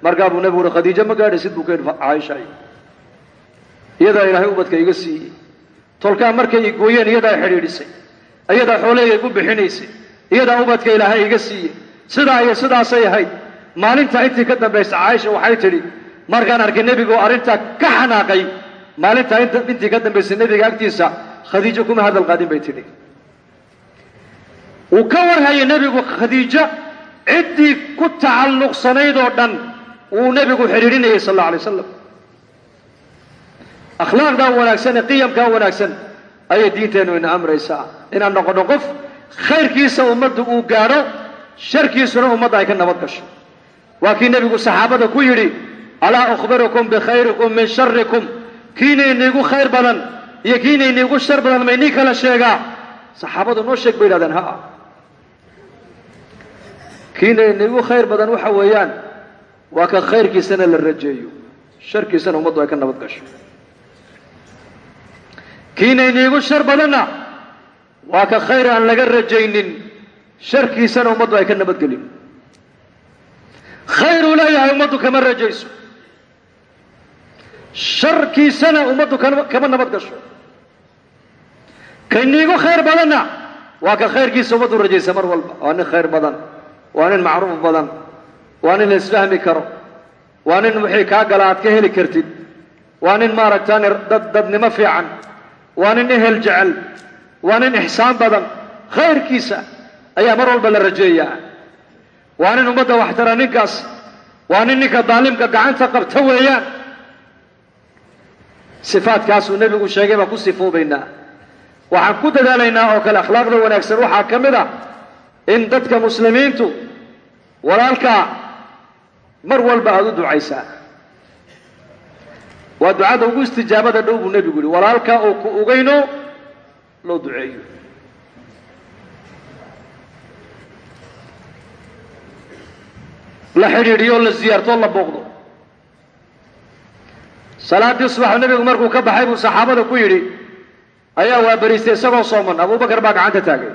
Markaa buu nebigu uhi khadiijo ma gaadhaysid buu ka yidhi caaisha iyadaa ilaahay ubadka iga siiyey. Tolkaa markay i gooyeen iyadaa xidhiidhisay. Iyadaa xoolahayga igu bixinaysay. Iyadaa ubadka ilaahay iga siiyey. Sidaa iyo sidaasay ahayd. Maalintaa intii ka dambaysa caaisha waxay tidhi markaan arkay nebigu arrintaa ka xanaaqay. Maalintaa intii ka dambaysa nebiga agtiisa khadiijo kuma hadal qaadin bay tidhi wuu ka warhayay nebigu khadiijo ciddii ku tacalluqsanayd oo dhan wuu nebigu xidhiidhinayay sal alla alay wasalam akhlaaqdaa wanaagsan ee qiyamkaa wanaagsan. Ayay diinteennu ina amraysaa. Inaan noqono qof khayrkiisa ummadda uu gaadho sharkiisuna ummadda ay ka nabad gasho. Waa kii nebigu saxaabada ku yidhi alaa ukhbirukum bikhayrikum min sharikum kiinayniigu khayr badan iyo kiinayniigu shar badan maynii kala sheegaa. Saxaabadu noo sheeg bay yidhahdeen ha kiinayniigu khayr badan waxa weeyaan waa ka khayrkiisana la rajeeyo. Sharkiisana ummaddu ay ka nabad gasho. Kiinayniigu shar badanna waa ka khayr aan laga rajaynin. Sharkiisana ummaddu ay ka nabadgelin khayruu leeyahay ummaddu kama rajayso. Sharkiisana ummaddu kama nabad gasho. Kayniigu khayr badanna waa ka khayrkiisa ummaddu rajaysa mar walba. Waa nin khayr badan waa nin macruuf badan. Waa nin la isfahmi karo. Waa nin wixii kaa gala aad ka heli kartid. Waa nin maaragtaan dad dadnimo fiican. Waa nin ehel jecel. Waa nin ixsaan badan. Khayrkiisa ayaa mar walba la rajeeyaa. Waa nin ummadda waxtara ninkaas. Waa nin ninka daalimka gacanta qabta weeyaan. Sifaadkaasuu nebigu sheegay baan ku sifoobaynaa waxaan ku dadaalaynaa oo kale akhlaaqda wanaagsan. Waxaa ka mid ah in dadka muslimiintu walaalkaa mar walba aada u ducaysaa. Waa ducada ugu istijaabada dhow buu nebigu yihi walaalkaa oo ku ogeyno loo duceeyo. La xidhiidhiyo la ziyaarto la booqdo. Salaaddii subax nebigu markuu ka baxay buu saxaabada ku yidhi ayaa waa beriistay isagoo sooman abubakar baa gacanta taagay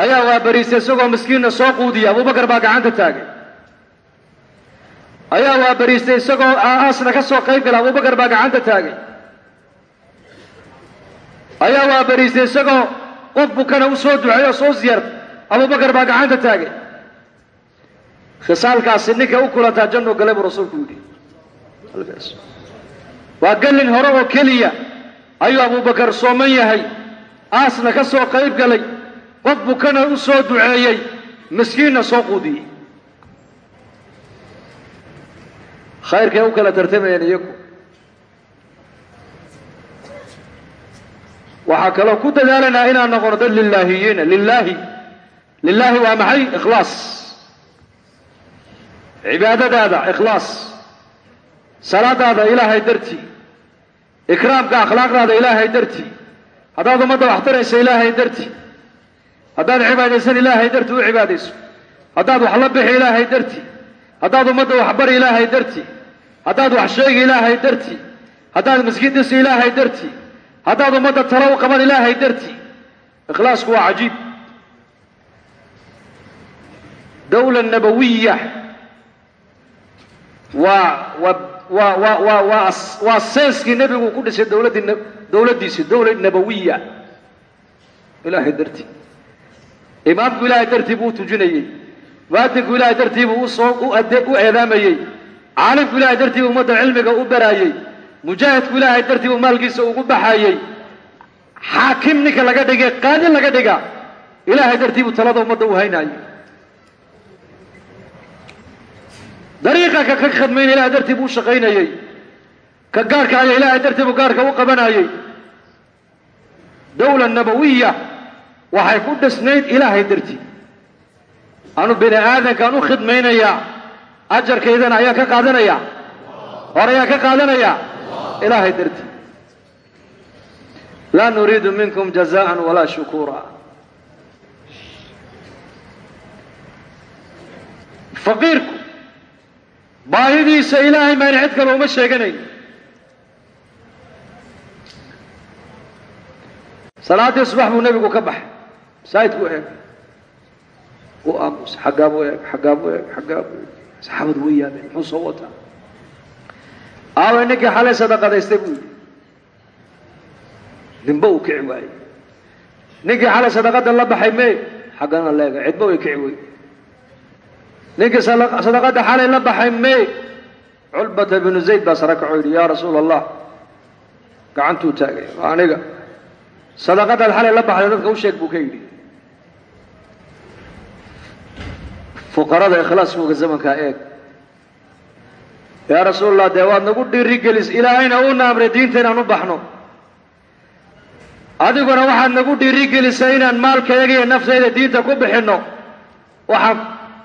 ayaa waa beriistay isagoo miskiinna soo quudiya abubakar baa gacanta taagay. Ayaa waa beriistay isagoo aasna ka soo qayb gala. Abubakar baa gacanta taagay. Ayaa waa beriistay isagoo qof bukana u soo duceeyo soo ziyaartay abubakar baa gacanta taagay. Khisaalkaasi ninka u kulantaa jannu galay buu rasuulku yidhi. Waa gallin hore oo keliya ayuu abubakar sooman yahay. Aasna ka soo qayb galay qof bukana u soo duceeyey miskiinna soo quudiyey. Khayrkay u kala tartamayeen iyagu. Waxaa kaloo ku dadaalaynaa inaan noqono dad lilaahiyiina lilaahi lilaahi waa maxay? Ikhlaas. Cibaadadaada ikhlaas. Salaadaada ilaahay dartii ikraamka akhlaaqdaada ilaahay dartii haddaad ummadda wax taraysa ilaahay dartii haddaad cibaadaysan ilaahay dartii u cibaadayso. Haddaad wax la bixi ilaahay dartii. Haddaad ummadda wax bari ilaahay dartii. Haddaad wax sheegi ilaahay dartii. Haddaad miskiin dhisi ilaahay dartii. Haddaad ummadda talo u qaban ilaahay dartii. Ikhlaasku waa cajiib. Dawla nabawiya waa waa waa waa waa seeskii nebigu ku dhisay dowladdii dowladdiisii dawla nabawiya ilaahay dartii imaamku ilaahay dartii buu u tujinayey muadinku ilaahay dartii buu u eedaamayey caalimku ilaahay dartii buu ummadda cilmiga u baraayey mujaahidku ilaahay dartii buu maalkiisa ugu baxaayey xaakim ninka laga dhigay qaadin laga dhiga ilaahay dartii buu talada ummadda u haynaayey. Dariiqa ka ka khadmayna ilahay dartii buu u shaqaynayey ka gaarka aya ilaahay dartii buu gaarka u qabanayey dawla nabawiya waxay ku dhisnayd ilaahay dartii anu bini aadankaan u khidmaynayaa ajarkaydana ayaan ka qaadanaya. Hore ayaan ka qaadanaya. Ilaahay dartii laa nuriidu minkum jazaan walaa shukuura faqiirku baahidiisa ilaahay maani cid kale uma sheeganayn salaaddii subax buu nebigu ka baxay masaajidku eeg u aamus xaggaa buu eeg xaggaa buu eeg xaggaa buu eeg saxaabadu way yaabeen muxuu soo wataa aaway ninkii xalay sadaqadaystay buu yidhi ninba uu kici waayey ninkii xalay sadaqada la baxay mee xaggana leega cidba way kici wey ninkii sadaqadda xalay la baxay mee culbata binu zayd baa sare kacoo yidhi yaa rasuula allah gacantuu taagay aniga sadaqadaad xalay la baxday dadka u sheeg buu ka yidhi fuqarada ikhlaaskooga zamankaa eeg. Yaa rasuulallah dee waad nagu dhiiri gelis ilaahayna uuna amray diinta inaan u baxno. Adiguna waxaad nagu dhiiri gelisay inaan maalkayaga iyo naftayda diinta ku bixinno. Waxaan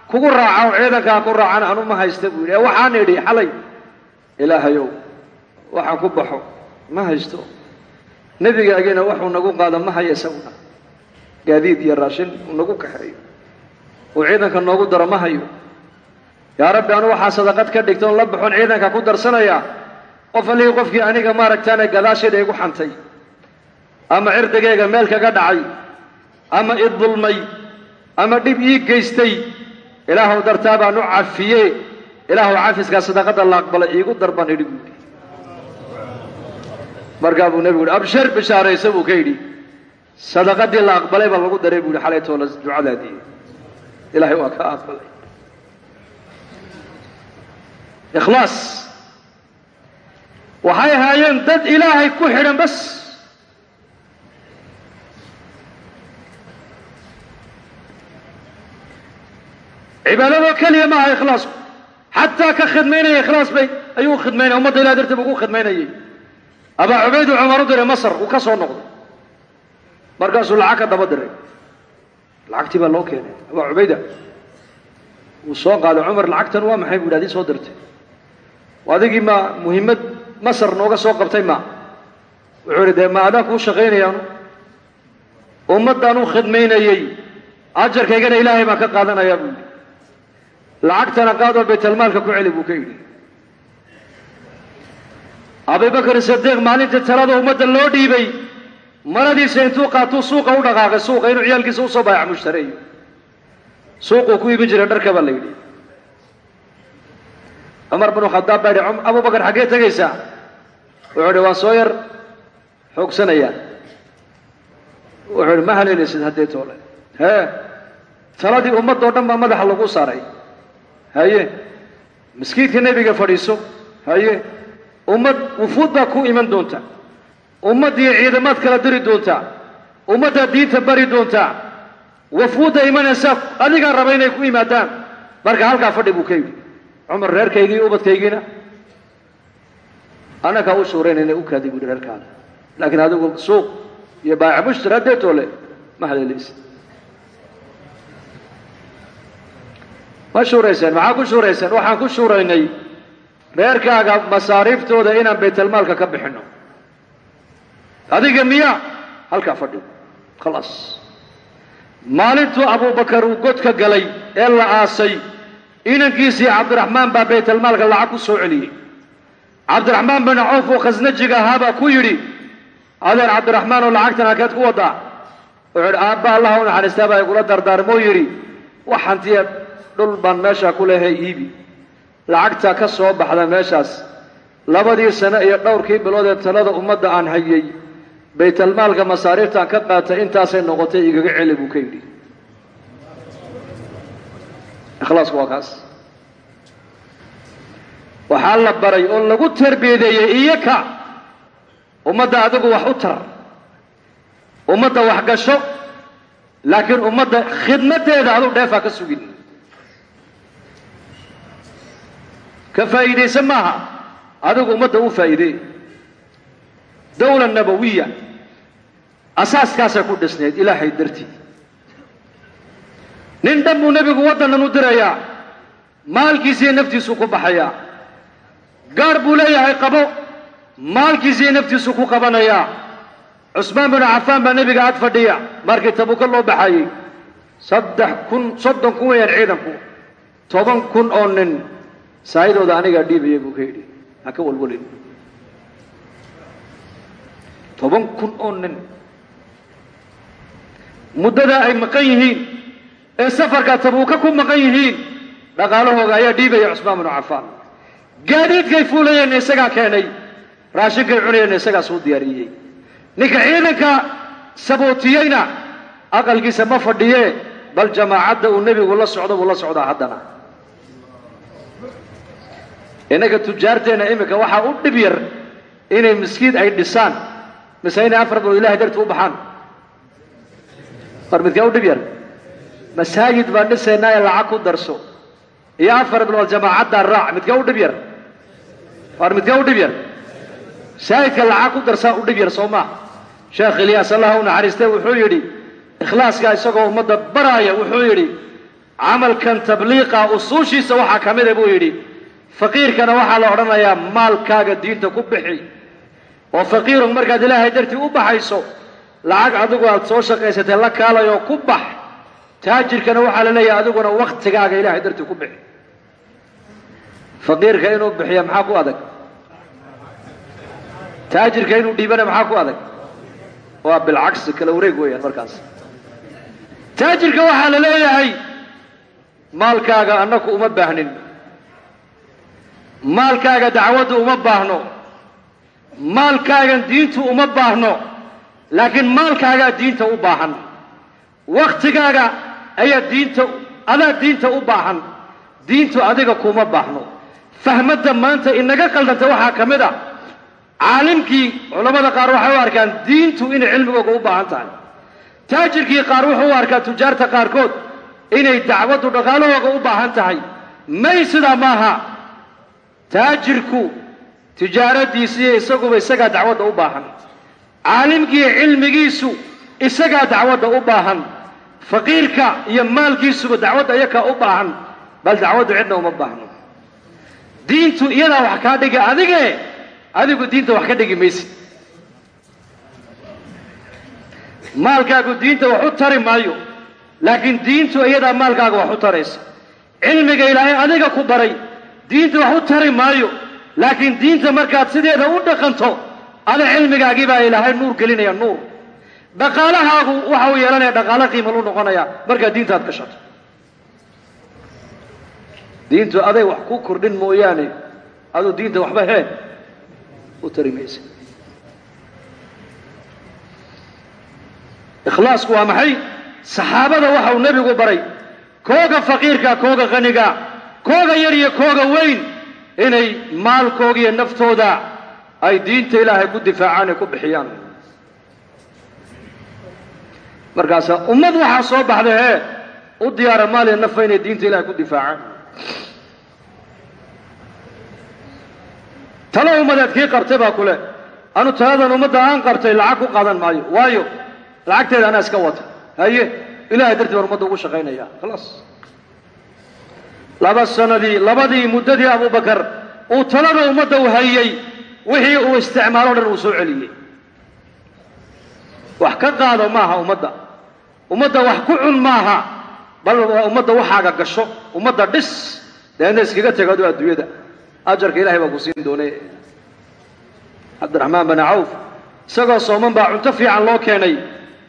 kugu raaca oo ciidankaa ku raacan anu ma haysta buu yidhi. Ee waxaan idhi xalay ilaahayow waxaan ku baxo. Ma haysto. Nebigaagiina waxuu nagu qaado ma haya isaguna gaadiid iyo raashin uu nagu kaxeeyo uu ciidanka noogu daro ma hayo. Yaa rabbi anu waxaa sadaqad ka dhigta oon la baxoon ciidanka ku darsanayaa. Qof allihii qofkii aniga maaragtaane gadaashayda igu xantay. Ama cirdigayga meel kaga dhacay. Ama i dulmay. Ama dhib ii geystay. Ilaahuw dartaa baan u cafiye ilaahuw cafiskaa sadaqadda la aqbalay iigu dar baan idhi buui markaa buu nebigu uhi abshar bishaaraysa buu ka yidhi. Sadaqadii la aqbalay baa lagu daray buu yihi xalay toola ducadaadii ilahay waa ka aqbalay ikhlaas waxay ahaayeen dad ilaahay ku xidhan bas. Cibaadadoo keliya ma aha ikhlaasku xataa ka khidmaynaya ikhlaas bay ayuu khidmaynaya ummadda ilah dartii buu ku khidmaynayay. Abaa cubaydu cumar u diray masar uu ka soo noqday. Markaasuu lacag ka daba diray lacagtii baa loo keenay. Abaa cubayda. Wuu soo qaaday cumar lacagtan waa maxay? Bu yidhi adii soo dirtay. Adigii ma muhimmad masar nooga soo qabtay ma? Wuxuu idhi dee ma adaan kuu shaqaynayaanu? Ummaddaan u khidmaynayey. Ajarkaygana ilaahay baan ka qaadanayaa buu yidhi. Lacagtana qaadoo baytalmaalka ku celi buu ka yidhi. Abibakar sidiiq maalintii talada ummadda loo dhiibay maradiisa intuu qaatuu suuqa u dhaqaaqay suuqa inuu ciyaalkiisa u soo baayac mushtareeyo suuquu ku iibin jiray dharka baa la yidhi. Cumar binu khadaab baa yidhi abubakar xaggee tegaysaa wuxuu idhi waan soo yar xoogsanayaa wuxuu idhi ma haleelaysid haddee toole. Hee taladii ummadoo dhan baa madaxa lagu saaray. Haye maskiidka nebiga fadhiiso. Haye ummad wufuud baa ku iman doonta ummaddii ciidamaad kala diri doontaa. Ummaddaa diinta bari doontaa. Wafuudda imanaysaa adigaan raba inay ku yimaadaan. Marka halkaa fadhi buu ka yidhi cumar reerkaygii ubadkaygiina. Annagaa u shuuraynayna u kaadi buuhi reerkaada. Laakiin adigu suuq iyo baayac mushtar haddee toole ma haleelaysid ma shuurayseen maxaa ku shuurayseen? Waxaan ku shuuraynay reerkaaga masaariiftooda inaan baytalmaalka ka bixinno adiga miya halkaa fadhi khalaas maalintuu abubakar uu godka galay ee la aasay inankiisii cabdiraxmaan baa baytalmaalka lacag ku soo celiyey. Cabdiraxmaan bin cawf oo khasnajiga ahaabaa ku yidhi adeer cabdiraxmaan oo lacagtan halkeed ku waddaa. Wuxuu idhi aabba allah u naxariistaa baa igula dardaarmoo yidhi wax hantiya dhul baan meeshaa ku lehay iibi. Lacagta ka soo baxda meeshaas labadii sano iyo dhowrkii bilood ee talada ummadda aan hayay baytalmaalka masaariiftaan ka qaatay intaasay noqotay igaga celi buu ka yidhi. Ikhlaasku waa kaas. Waxaa la baray oo lagu tarbiyadeeyey iyaka ummadda adigu wax u tar. Ummadda wax gasho. Laakiin ummadda khidmadeeda adu dheefaa ka sugin. Ka faa'iidaysa maaha. Adigu ummadda u faa'iideey dawla nabawiya asaaskaasay ku dhisnayd ilaahay dartii. Nin dhan buu nebigu waddannan u dirayaa maalkiisiiyo naftiisuu ku baxayaa. Gaar buu leeyahay qabo maalkiisiiyo naftiisuu ku qabanayaa. Cusmaan binu cafaan baa nebiga ag fadhiya markii tabuka loo baxayey saddex kun soddon kun weeyaan ciidanku toban kun oo nin. Saayidooda anigaa dhiibaya buu ka yidhi ha ka walwalin toban kun oo nin. Muddadaa ay maqan yihiin ee safarka tabuuka ku maqan yihiin dhaqaalahooga ayaa dhiibaya cusmaan binu cafaan. Gaadiidkay fuulayeenna isagaa keenay raashinkay cunayeenna isagaa soo diyaariyey. Ninka ciidanka sabootiyeyna aqalkiisa ma fadhiye bal jamaacadda uu nebigu la socdo buu la socdaa haddana. Innaga tujaarteenna iminka waxaa u dhib yar inay miskiid ay dhisaan inay afar bilood ilahay darti u baxaan war midkaa u dhib yar masaajid baan dhisaynaa ee lacag ku darso iyo afar bilood jamaacaddaa raac midkaa u dhib yar war midkaa u dhib yar masaajidka lacag ku darsaa u dhib yar soo maa sheekh ilyaas allah u naxariistay wuxuu yidhi ikhlaaskaa isagoo ummadda baraaya wuxuu yidhi camalkan tabliiqa usuushiisa waxaa ka mida buu yidhi faqiirkana waxaa la odhanayaa maalkaaga diinta ku bixi oo faqiirun markaad ilaahay dartii u baxayso lacag adigu aad soo shaqaysatay la kaalayoo ku bax taajirkana waxaa la leeyahay adiguna waktigaaga ilaahay dartii ku bixi. Faqiirka inuu bixiya maxaa ku adag? Taajirka inuu dhiibana maxaa ku adag? Waa bilcagsi kala wareeg weeyaan markaas. Taajirka waxaa la leeyahay maalkaaga annaku uma baahnin. Maalkaaga dacwaddu uma baahno maalkaagan diintu uma baahno laakiin maalkaagaa diinta u baahan. Waktigaaga ayaa diinta adaa diinta u baahan. Diintu adiga kuma baahno. Fahmadda maanta inaga qaldanta waxaa ka mid ah caalimkii culammada qaar waxay u arkaan diintu inay cilmigooga u baahan tahay. Taajirkii qaar wuxuu u arkaa tujaarta qaarkood inay dacwaddu dhaqaalahooga u baahan tahay. May sidaa maaha taajirku tijaaradiisiiyo isaguba isagaa dacwadda u baahan. Caalimkiiyo cilmigiisu isagaa dacwadda u baahan. Faqiirka iyo maalkiisuba dacwadda iyakaa u baahan. Bal dacwaddu cidna uma baahno. Diintu iyadaa wax kaa dhigi adige adigu diinta wax ka dhigi maysid. Maalkaagu diinta wax u tari maayo laakiin diintu iyadaa maalkaaga wax u taraysa. Cilmiga ilaahay adiga ku baray diinta wax u tari maayo laakiin diinta markaad sideeda u dhaqanto ada cilmigaagii baa ilaahay nuur gelinaya nuur. Dhaqaalahaagu waxa uu yeelanaya dhaqaalo qiimal u noqonaya. Markaad diinta aad gashato. Diintu aday wax ku kordhin mooyaane aduu diinta waxba hee u tari maysa ikhlaasku waa maxay? Saxaabada waxa uu nebigu baray kooga faqiirka kooga qaniga kooga yar iyo kooga weyn inay maalkooga iyo naftooda ay diinta ilaahay ku difaacaan ee ku bixiyaan. Markaasa ummad waxaa soo baxday hee u diyaara maal iyo nafa inay diinta ilaahay ku difaacaan. Talo ummadeed kii qabtay baa kule anu taladan ummadda aan qabtay lacag ku qaadan maayo. Waayo lacagteeda anaa iska wata. Haye ilahay dartii baan ummadda ugu shaqaynaya khalaas laba sanadii labadii muddadii abubakar uu talada ummadda u hayey wixii uu isticmaalo dhan uu soo celiyey wax ka qaado maaha ummadda. Ummadda wax ku cun maaha bal waa ummadda waxaaga gasho ummadda dhis deedna iskaga tegado adduunyada. Ajarka ilahay baa ku siin doone cabdiraxmaan bani cawf isagoo sooman baa cunto fiican loo keenay.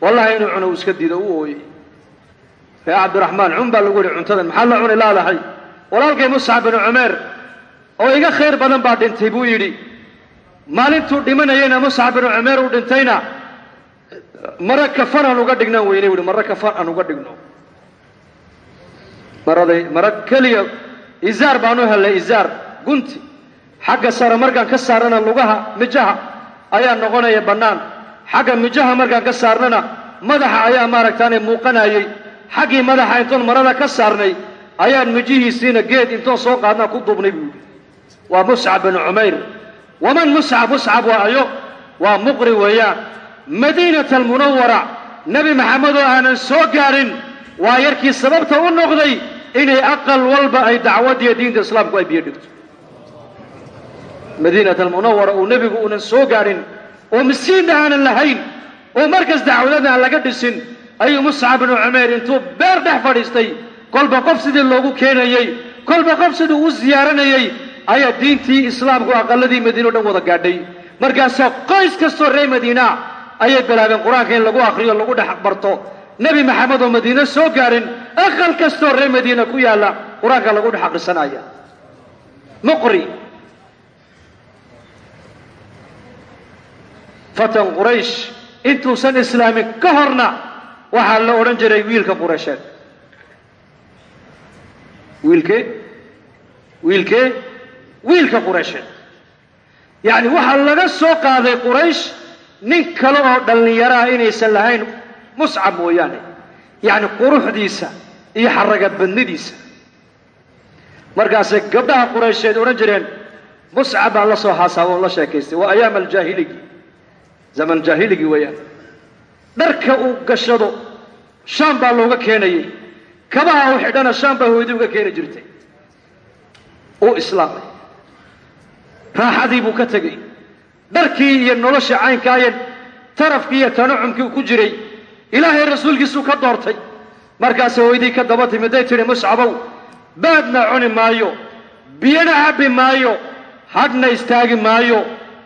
Wallahi inuu cuno uu iska diido u ooyey. Ree cabdiraxmaan cun baa lagu yihi cuntadan maxaa la cuni laadahay walaalkay muscab binu cumeer oo iga khayr badan baa dhintay buu yidhi. Maalintuu dhimanayeyna muscab binu cumeer uu dhintayna mare kafan aan uga dhignaan weyne u yihi mare kafan aan uga dhigno. Maraday mare keliya izaar baan u hellay izaar gunti. Xagga sare markaan ka saarnana lugaha mijaha ayaa noqonaya bannaan. Xagga mijaha markaan ka saarnana madaxa ayaa maaragtaane muuqanayey. Xaggii madaxa intoon marada ka saarnay ayaan mijihiisiina geed intoon soo qaadnaa ku duubnay buu yidhi. Waa muscab binu cumayr. Waman muscab muscab waa waa muqri weeyaan. Madiinata almunawara nebi maxamed oo aanan soo gaadhin waa yarkii sababta u noqday inay aqal walba ay dacwaddiiyo diinta islaamku ay biyo dhigto. Madiinata almunawara uu nebigu uunan soo gaadhin oo misiinna aanan lahayn oo markas dacwadada aan laga dhisin ayuu muscab binu cumayr intuu beer dhex fadhiistay kolba qof sidii loogu keenayey kolba qof siduu u siyaaranayey ayaa diintii islaamku aqaladii madiine o dhan wada gaadhay. Markaasaa qoys kastoo reer madiina ayay bilaabeen qur'aanka in lagu akriyo lagu dhex barto. Nebi maxamed oo madiine soo gaadhin aqal kastoo reer madiina ku yaalla qur'aanka lagu dhex akrisanaya muqri fatan quraysh intuusan islaamin ka horna waxaa la odhan jiray wiilka qureysheed wiilkee? Wiilkee? Wiilka quraysheed yacni waxaa laga soo qaaday quraysh nin kale oo dhallinyaraha inaysan lahayn muscab mooyaane. Yacni quruxdiisa iyo xaragadbadnidiisa markaasay gabdhaha quraysheed odhan jireen muscab baan la soo haasaaba on la sheekaystay. Waa ayaam aljaahiligi zaman jaahiligi weeyaan. Dharka uu gashado shaam baa looga keenayay kabaha u xidhana shaam baa hooyadii uga keeni jirtay. Uu islaamay. Raaxadii buu ka tegey. Dharkii iyo nolosha caynkaaye tarafkii iyo tanacumkii ku jiray ilaahay rasuulkiisuu ka doortay. Markaase hooyadii ka daba timiday tidhi muscabow baadna cuni maayo biyana cabbi maayo hadhna istaagi maayo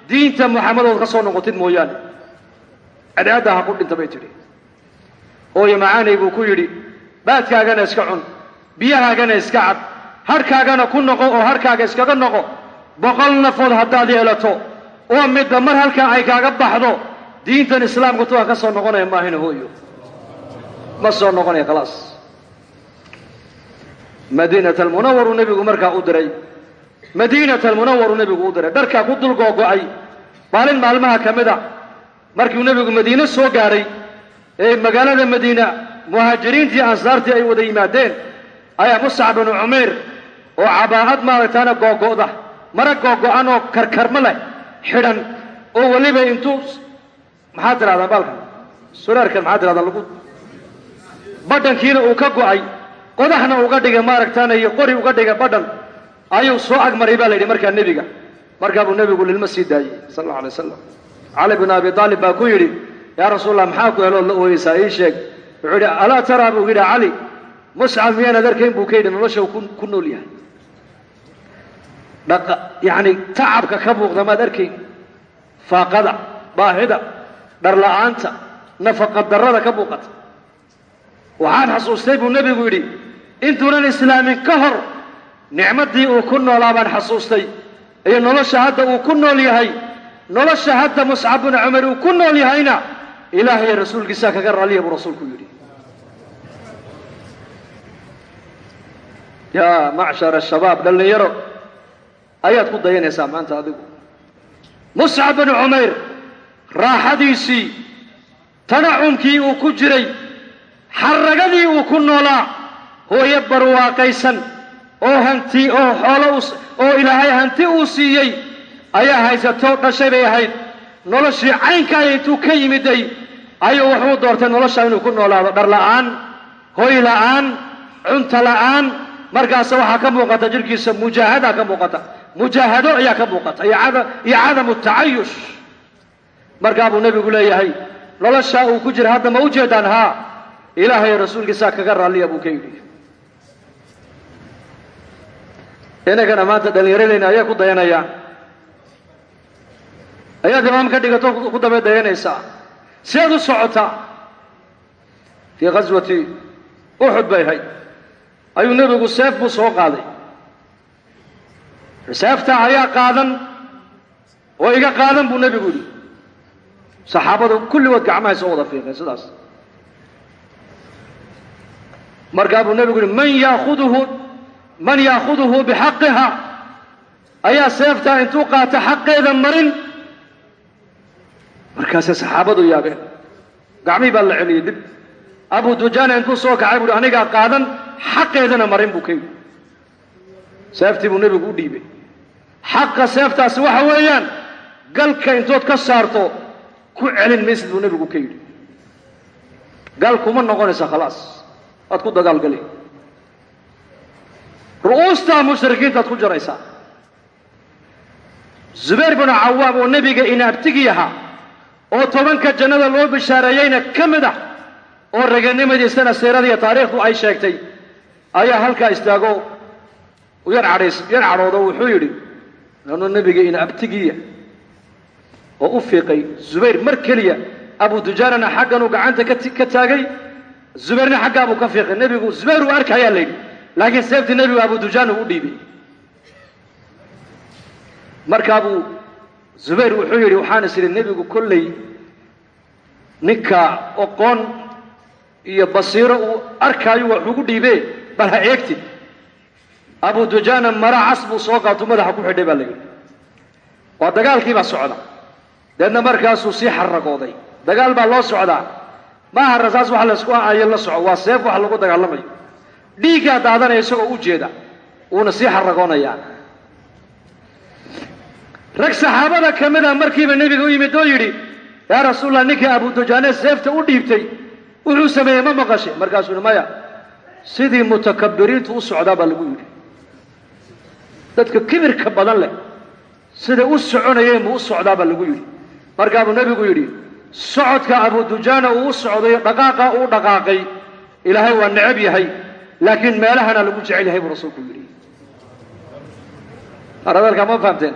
diinta muxamadood ka soo noqotid mooyaane. Cadcaadda ha ku dhinta bay tidhi. Hooye macaanay buu ku yidhi baadkaagana iska cun biyahaagana iska cad harhkaagana ku noqo oo harhkaaga iskaga noqo boqol nafood haddaad yeelato oo midda mar halkaa ay kaaga baxdo diintan islaamka tuwaa ka soo noqonaya maahina hooyo. Ma soo noqonaya khalaas. Madiinat almunawaru nebigu markaa u diray. Madiinat almunawaru nebigu u diray. Dharkaa ku dul googo'ay maalin maalmaha ka mid a. Markiuu nebigu madiine soo gaadhay ee magaalada madiina muhaajiriintii ansaartii ay wada yimaadeen ayaa muscab binu cumayr oo cabaa'ad maaragtaana googo'da mara googo'an oo karkarma leh xidhan oo weliba intuu maxaad tidhahdaan baalkan? Suraarkan maxaad tidhahdaan lagu badhankiina uu ka go'ay qodaxna uga dhigay maaragtaana iyo qori uga dhigay badhan ayuu soo agmaray baa la yidhi markaa nebiga. Markaa buu nebigu lilma sii daayey sal alla alay wasalam cali bin abi aalib baa ku yidhi yaa rasuulallah maxaa ku helood la ooyeysaa? Ii sheeg wuxuu yidhi alaa taraa? buu yidhi cali muscab miyaanad arkayn? buu ka yidhi nolosha ku nool yahay. Yacni tacabka ka muuqda maad arkayn? Faaqada baahida dharla'aanta nafaqa darrada ka muuqata. Waxaan xasuustay buu nebigu yidhi intuunan islaamin ka hor nicmaddii uu ku noolaa baan xasuustay iyo nolosha hadda uu ku nool yahay nolosha hadda muscab binu cumar uu ku nool yahayna ilaahay rasuulkiisaa kaga raalliya buu rasuulku yidhi. Yaa macshara shabaab dhallinyaro ayaad ku dayanaysaa maanta adigu. Muscab binu cumayr raaxadiisii tanacumkii uu ku jiray xaragadii uu ku noolaa hooyo barwaaqaysan oo hanti oo xoolo oo ilaahay hanti uu siiyey ayaa haysatoo dhashay bay ahayd noloshii caynkaaya intuu ka yimiday ayuu wuxuu doortay nolosha inuu ku noolaado. Dhar la'aan hoy la'aan cunto la'aan markaase waxaa ka muuqata jirhkiisa mujaahada ka muuqata. Mujaahado ayaa ka muuqata iyo cadamu tacayush. Markaa buu nebigu leeyahay noloshaa uu ku jira hadda ma u jeedaan haa ilaahay rasuulkiisaa kaga raalliya buu ka yidhi. Inagana maanta dhallinyaradayna ayaa ku dayanaya ayaad imaam ka dhigato ku daba dayanaysaa siaad u socotaa fii ghaswati uxud bay ahayd. Ayuu nebigu seef buu soo qaaday. Seeftaa ayaa qaadan oo iga qaadan buu nebigu yidhi. Saxaabadu kulligood gacmahay soo wada fiiqeen sidaas. Markaa buu nebigu yihi man yaakuduhu man yaakuduhu bixaqiha ayaa seeftaa intuu qaata xaqeeda marin markaasay saxaabadu yaabeen gacmihii baa la celiyey dib abu dujaana intuu soo kacay buuhi anigaa qaadan xaqeedana marin buu ka yidhi seeftii buu nebigu u dhiibay. Xaqa seeftaasi waxa weeyaan galka intood ka saarto ku celin maysid buu nebigu ka yidhi gal kuma noqonaysa khalaas waad ku dagaalgali ru'uustaa mushrikiintaad ku jaraysaa. Zubayr binu cawaam oo nebiga inaabtigii ahaa oo tobanka jannada loo bishaareeyeyna ka mid ah oo raganimadiisana siiradiiyo taariikhdu ay sheegtay ayaa halkaa istaago. Yar cadhoodo wuxuu yidhi anuu nebiga inaabtigiiya oo u fiiqay zubayr mar keliya abu dujaanana xagganuu gacanta ka taagay zubayrna xaggaa buu ka fiiqay. Nebigu zubayr uu arkayaa la yidhi laakiin seeftii nebigu abu dujaan u dhiibay. Markaa buu zubayr wuxuu yidhi waxaan is idhi nebigu kolley ninka oqoon iyo basiiro uu arkaayo wax ugu dhiibee bal ha eegtid abu dujaana mara cas buu soo qaatuu madaxa ku xidhay baa la yidhi. Waa dagaalkiibaa socda deedna markaasuu sii xaragooday. Dagaal baa loo socdaa maaha rasaas wax laysku ayo la soco. Waa seef wax lagu dagaalamayo. Dhiiggaa daadanaya isagoo u jeeda wuuna sii xaragoonayaa rag saxaabada ka mid a markiiba nebiga u yimid oo yidhi yaa rasuulallah ninkii abu dujaane seefta u dhiibtay wuxuu sameeyey ma maqashay markaasuu yihi maya sidii mutakabiriintu u socdaa baa lagu yidhi. Dadka kibirka badan leh sida u soconayeen u socdaa baa lagu yidhi. Markaabuu nebigu yidhi socodka abu dujaana uu u socday dhaqaaqa uu dhaqaaqay ilaahay waa necab yahay laakiin meelahana lagu jecel yahay buu rasuulku yidhi. Aradalkaa ma fahamteen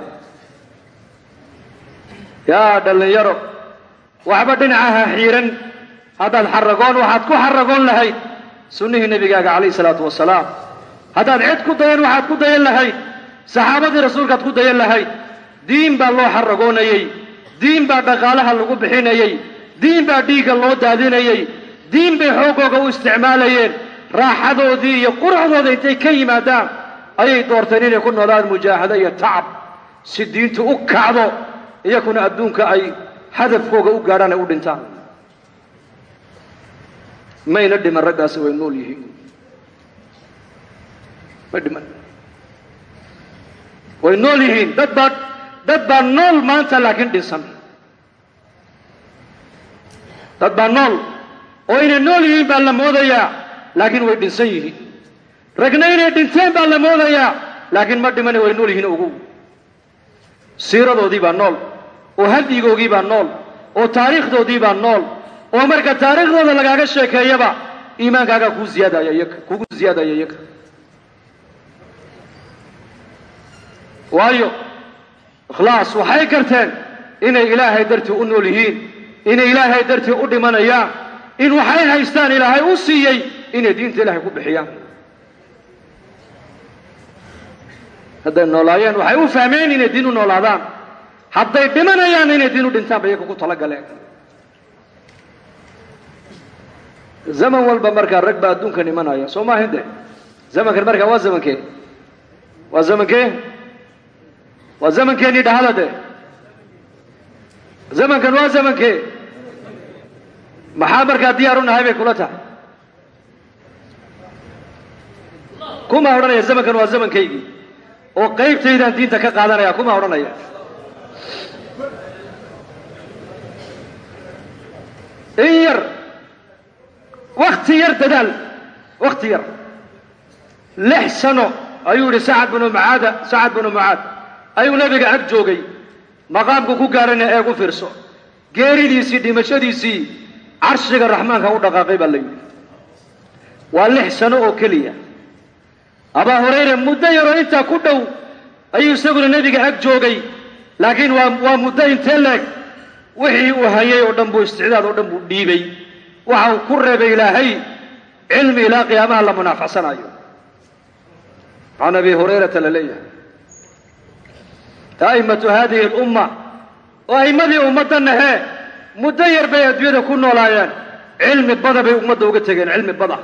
yaa dhallinyaro waxba dhinacaha xiiran. Haddaad xaragoon waxaad ku xaragoon lahayd sunnihii nebigaaga calayhi salaatu wasalaam haddaad cid ku dayan waxaad ku dayan lahayd saxaabadii rasuulkaad ku dayan lahayd diin baa loo xaragoonayey diin baa dhaqaalaha lagu bixinayey. Diin baa dhiigga loo daadinayey. Diin bay xoogooga u isticmaalayeen. Raaxadoodii iyo quruxdooda intay ka yimaadaan ayay doorteen inay ku noolaadaan mujaahado iyo tacab. Si diintu u kacdo iyakuna adduunka ay hadafkooga u gaadhaan ay u dhintaan. Mayna dhiman raggaasi way nool yihiin. Ma dhiman. Way nool yihiin. Dad baa dad baa nool maanta laakiin dhinsan dad baa nool. Oo inay nool yihiin baa la moodayaa laakiin way dhinsan yihiin. Ragna inay dhinteen baa la moodayaa laakiin ma dhimane way nool yihiin ogow siiradoodii baa nool oo hadyigoogii baa nool oo taariikhdoodii baa nool oo marka taariikhdooda lagaaga sheekeeyaba iimaankaagaa kuu ziyaadaya kugu ziyaadaya iyaga waayo ikhlaas waxay garteen inay ilaahay dartii u nool yihiin inay ilaahay dartii u dhimanayaan in waxay haystaan ilaahay u siiyey inay diinta ilaahay ku bixiyaan. Hadday noolaayeen waxay u fahmeen inay diin u noolaadaan hadday dhimanayaan inay diin u dhintaan ba iyaga ku talagaleen zaman walba markaa rag baa adduunkan imanaya soo maahin de zamankan markaa waa zamankee waa zamankee waa zamankeenii dhahada de? Zamankan waa zamankee maxaa markaa diyaar u nahay bay kula tahay kuma odhanaya zamankan waa zamankaygii oo qaybtaydaan diinta ka qaadanaya kuma odhanaya in yar wakti yar dadaal wakti yar. Lix sano ayuu yidhi sacad binu mucaada sacad binu mucaad. Ayuu nabiga ag joogay maqaamku ku gaarana eeg u fiirso. Geeridiisii dhimashadiisii carshiga raxmaanka u dhaqaaqay baa la yidhi. Waa lix sano oo keliya. Abaa hurayre muddo yaroo intaa ku dhow ayuu isaguna nebiga ag joogay laakiin waa waa muddo intee leeg wixii uu hayay oo dhan buu isticdaad oo dhan buu dhiibay. Waxa uu ku reebay ilaahay cilmi ilaa qiyaamaha la munaafacsanayo can abi hurayrata la leeyahay. A'immatu hadihi alumma oo a'immadii ummaddanna hee muddo yar bay adduunyada ku noolaayeen. Cilmi bada bay ummadda uga tegeen cilmi bada.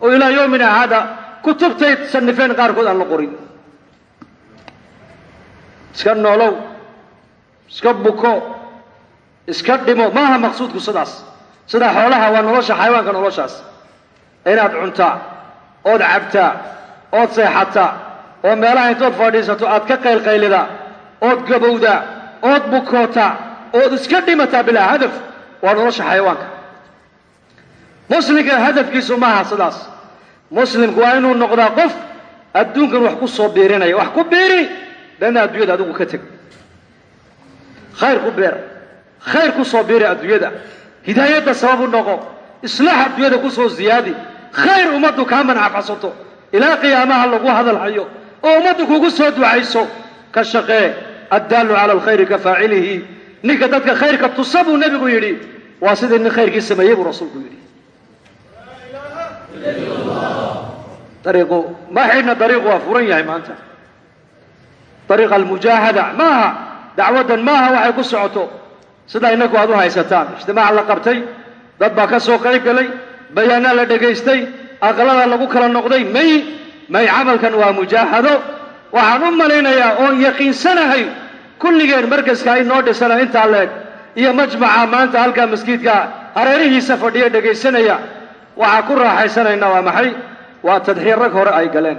Oo ilaa yowmina haada kutubtay sanifeen qaarkood aan la qorin. Iska noolow iska buko iska dhimo. Maaha maqsuudku sidaas. Sidaa xoolaha waa nolosha xayawaanka noloshaas. Inaad cuntaa ood cabtaa ood seexataa oo meelaha intood fadhiisato aad ka qaylqaylidaa ood gabowdaa ood bukootaa ood iska dhimataa bilaa hadaf waa nolosha xayawaanka. Muslimka hadafkiisu maaha sidaas. Muslimku waa inuu noqdaa qof adduunkan wax ku soo biirinaya wax ku biiri dana adduunyada adigu ka teg. Khayr ku beer khayr ku soo biiri adduunyada. Hidaayadda sabab u noqo islaax adduunyada ku soo ziyaadi. Khayr ummaddu kaa manacfacsato ilaa qiyaamaha lagu hadal hayo oo ummaddu kugu soo ducayso ka shaqee addaallu cala alkhayri ka faacilihi. Ninka dadka khayrka tusa buu nebigu yidhi waa sidii nin khayrkii sameeyey buu rasuulku yidhi. Dariiqu ma xidhna dariiqu waa furan yahay maanta. Dariiqa almujaahada maaha dacwaddan maaha waxay ku socoto sidaa innaku aad u haysataan. Ijtimaaca la qabtay dad baa ka soo qayb galay bayaanaa la dhegaystay aqalada lagu kala noqday may may camalkan waa mujaahado. Waxaan u malaynayaa oon yaqiinsanahay kulligeen markaska inoo dhisana intaa leeg iyo majmaca maanta halkaa maskiidka hareerihiisa fadhiya dhegaysanaya. Waxaa ku raaxaysanaynaa waa maxay? Waa tadxiya rag hore ay galeen.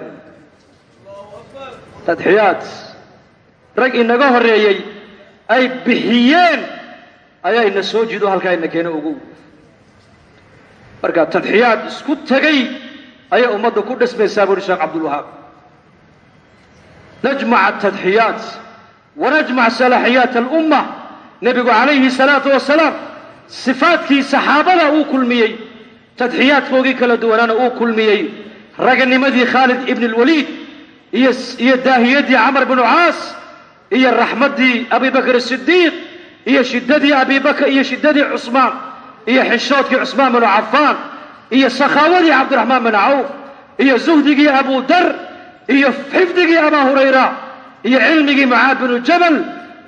Tadxiyaad. Rag inaga horreeyey ay bixiyeen ayaa ina soo jido halkaa ina keena ogow marka tadxiyaad isku tegay ayay ummadda ku dhismaysaa buuri sheekh cabdulwahaab najmac atadxiyaat wanajmac salaaxiyaat alumma nebigu calayhi salaatu wasalaam sifaadkii saxaabada uu kulmiyey. Tadxiyaadkoogii kala duwanaana uu kulmiyey. Raganimadii khaalid ibn alwaliid iyo daahiyadii camar bnu caas iyo raxmaddii abibakr sidiiq iyo shiddadii abibakr iyo shiddadii cusmaan iyo xishoodkii cusmaan binu cafaan iyo sakhaawadii cabdiraxmaan bin cawf iyo zuhdigii abu dar iyo xifdigii abaa hurayra iyo cilmigii mucaad binu jabal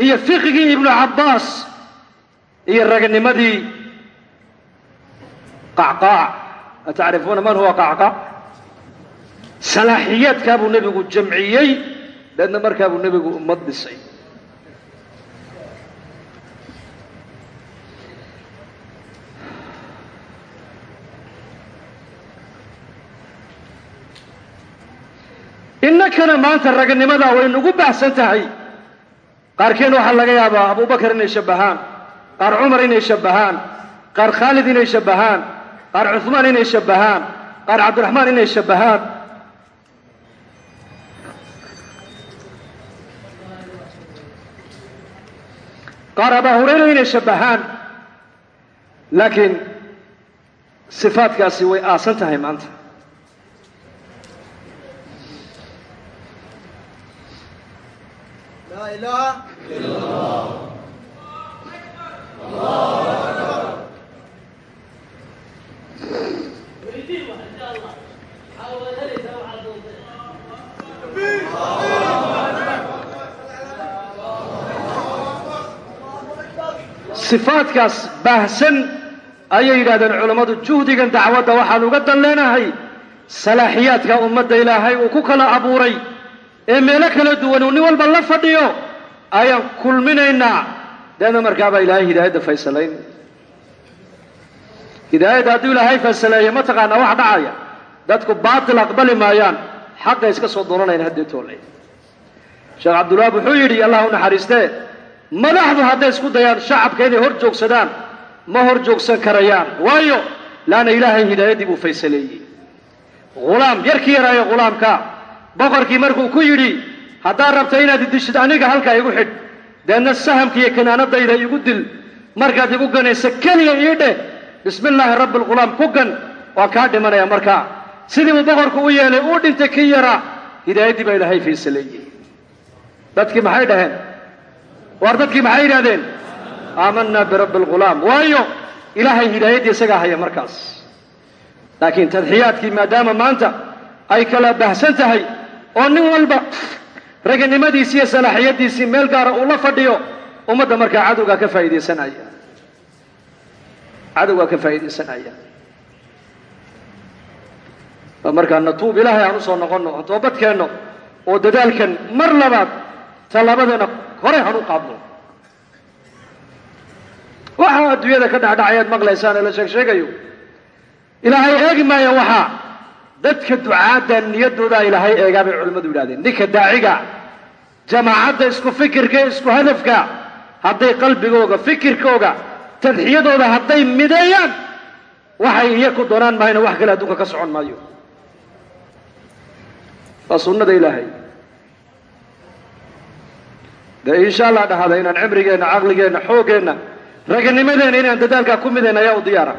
iyo fiqigii ibnu cabbaas iyo raganimadii qacqaac. Atacrifuuna man huwa qacqaac? Salaaxiyaadkaa nebigu jamciyey deedna markaa nebigu ummad dhisay innakana maanta raganimadaa way nagu baxsan tahay. Qaarkeen waxaa laga yaabaa abubakar inay shabbahaan qaar cumar inay shabbahaan qaar khaalid inay shabbahaan qaar cuhmaan inay shabbahaan qaar cabdiraxmaan inay shabbahaan. Qaar abaa hurayra inay shabbahaan. Laakiin sifaadkaasi way aasan tahay maanta لا إله إلا الله sifaadkaas baahsan ayay yidhahdeen culammadu juhdigan dacwadda waxaan uga dan leenahay salaaxiyaadka ummadda ilaahay uu ku kala abuuray ee meelo kala duwan uu nin walba la fadhiyo ayaan kulminaynaa. Deedna markaabaa ilaahay hidaayadda faysalayn hidaayadda hadduu ilaahay faysaleeyo mataqaanaa wax dhacaya. Dadku baatil aqbali maayaan. Xaqa iska soo doonanayn haddee toole sheekh cabdulwahaab wuxuu yidhi allah u naxariistee madaxdu hadday isku dayaan shacabka inay hor joogsadaan ma hor joogsan karayaan. Waayo laanna ilaahay hidaayaddii buu faysaleeyey hulaam yarkii yaraayo hulaamka boqorkii markuu ku yidhi haddaad rabta inaad idishid aniga halkaa igu xidh deedna sahamka iyo kanaanadayda igu dil. Markaad igu ganaysa keliya ii dheh. Bismi illaahi rabbi alghulaam ku gan. Waa kaa dhimanaya markaa. Sidii buu boqorku u yeelay uu dhintay kii yaraa hidaayaddii baa ilaahay faysaleeyey dadkii maxay dhaheen? Waar dadkii maxay yidhahdeen aamanaa birabbi alghulaam waayo ilaahay hidaayaddii isagaa haya markaas. Laakiin tadxiyaadkii maadaama maanta ay kala bahsan tahay oo nin walba raganimadiisii iyo salaaxiyadiisii meel gaara uu la fadhiyo ummadda markaa cadowgaa ka faa'iidaysanaya. Cadowgaa ka faa'iidaysanaya. Markaa natuub ilaahay aan u soo noqonno oo toobadkeenno oo dadaalkan mar labaad tallaabadeenna hore han u qaadno. Waxaa adduunyada ka dhacdhacayaad maqlaysaan ee sheeg sheegayo ilaahay eegi maayo waxaa dadka ducaadda niyaddoodaa ilaahay eegaa bay culimmadu yidhahdeen. Ninka daaciga jamaacadda isku fikirka ee isku hadafka hadday qalbigooga fikirkooga tadxiyadooda hadday mideeyaan waxay iyaku doonaan mahayna wax kale adduunka ka socon maayo. Waa sunnada ilaahay. Dee insha allah dhahada inaan cimrigeenna caqligeenna xooggeenna raganimadeenna inaan dadaalkaa ku midayna ayaa u diyaara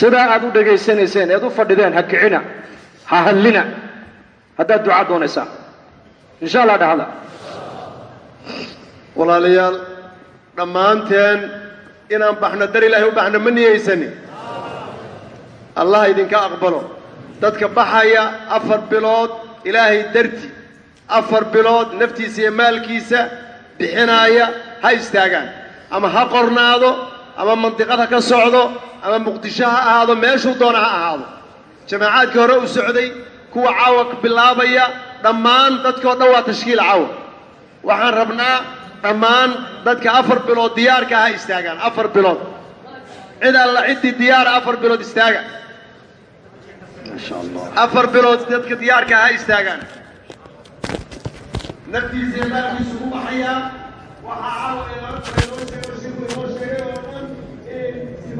sidaa aad u dhegaysanayseen eed u fadhideen ha kicina ha hadlina haddaad ducaa doonaysaan insha allah dhahada walaalayaal dhammaanteen inaan baxno dar ilaahay u baxno ma niyaysanin allah idinka aqbalo. Dadka baxaya afar bilood ilaahay darti afar bilood naftiisa iyo maalkiisa bixinaaya ha istaagaan. Ama ha qornaado ama mandiqad ha ka socdo ama muqdisho ha ahaado meeshuu doona ha ahaado. Jamaacaadkii hore u socday kuwa caawa bilaabaya dhammaan dadkao dhan waa tashkiil caawa waxaan rabnaa dhammaan dadka afar bilood diyaarka ha istaagaan afar bilood. Cid alla ciddii diyaara afar bilood istaaga afar bilood dadka diyaarka ha istaagaan. Naftiisa ku baxayaa waxaa caawa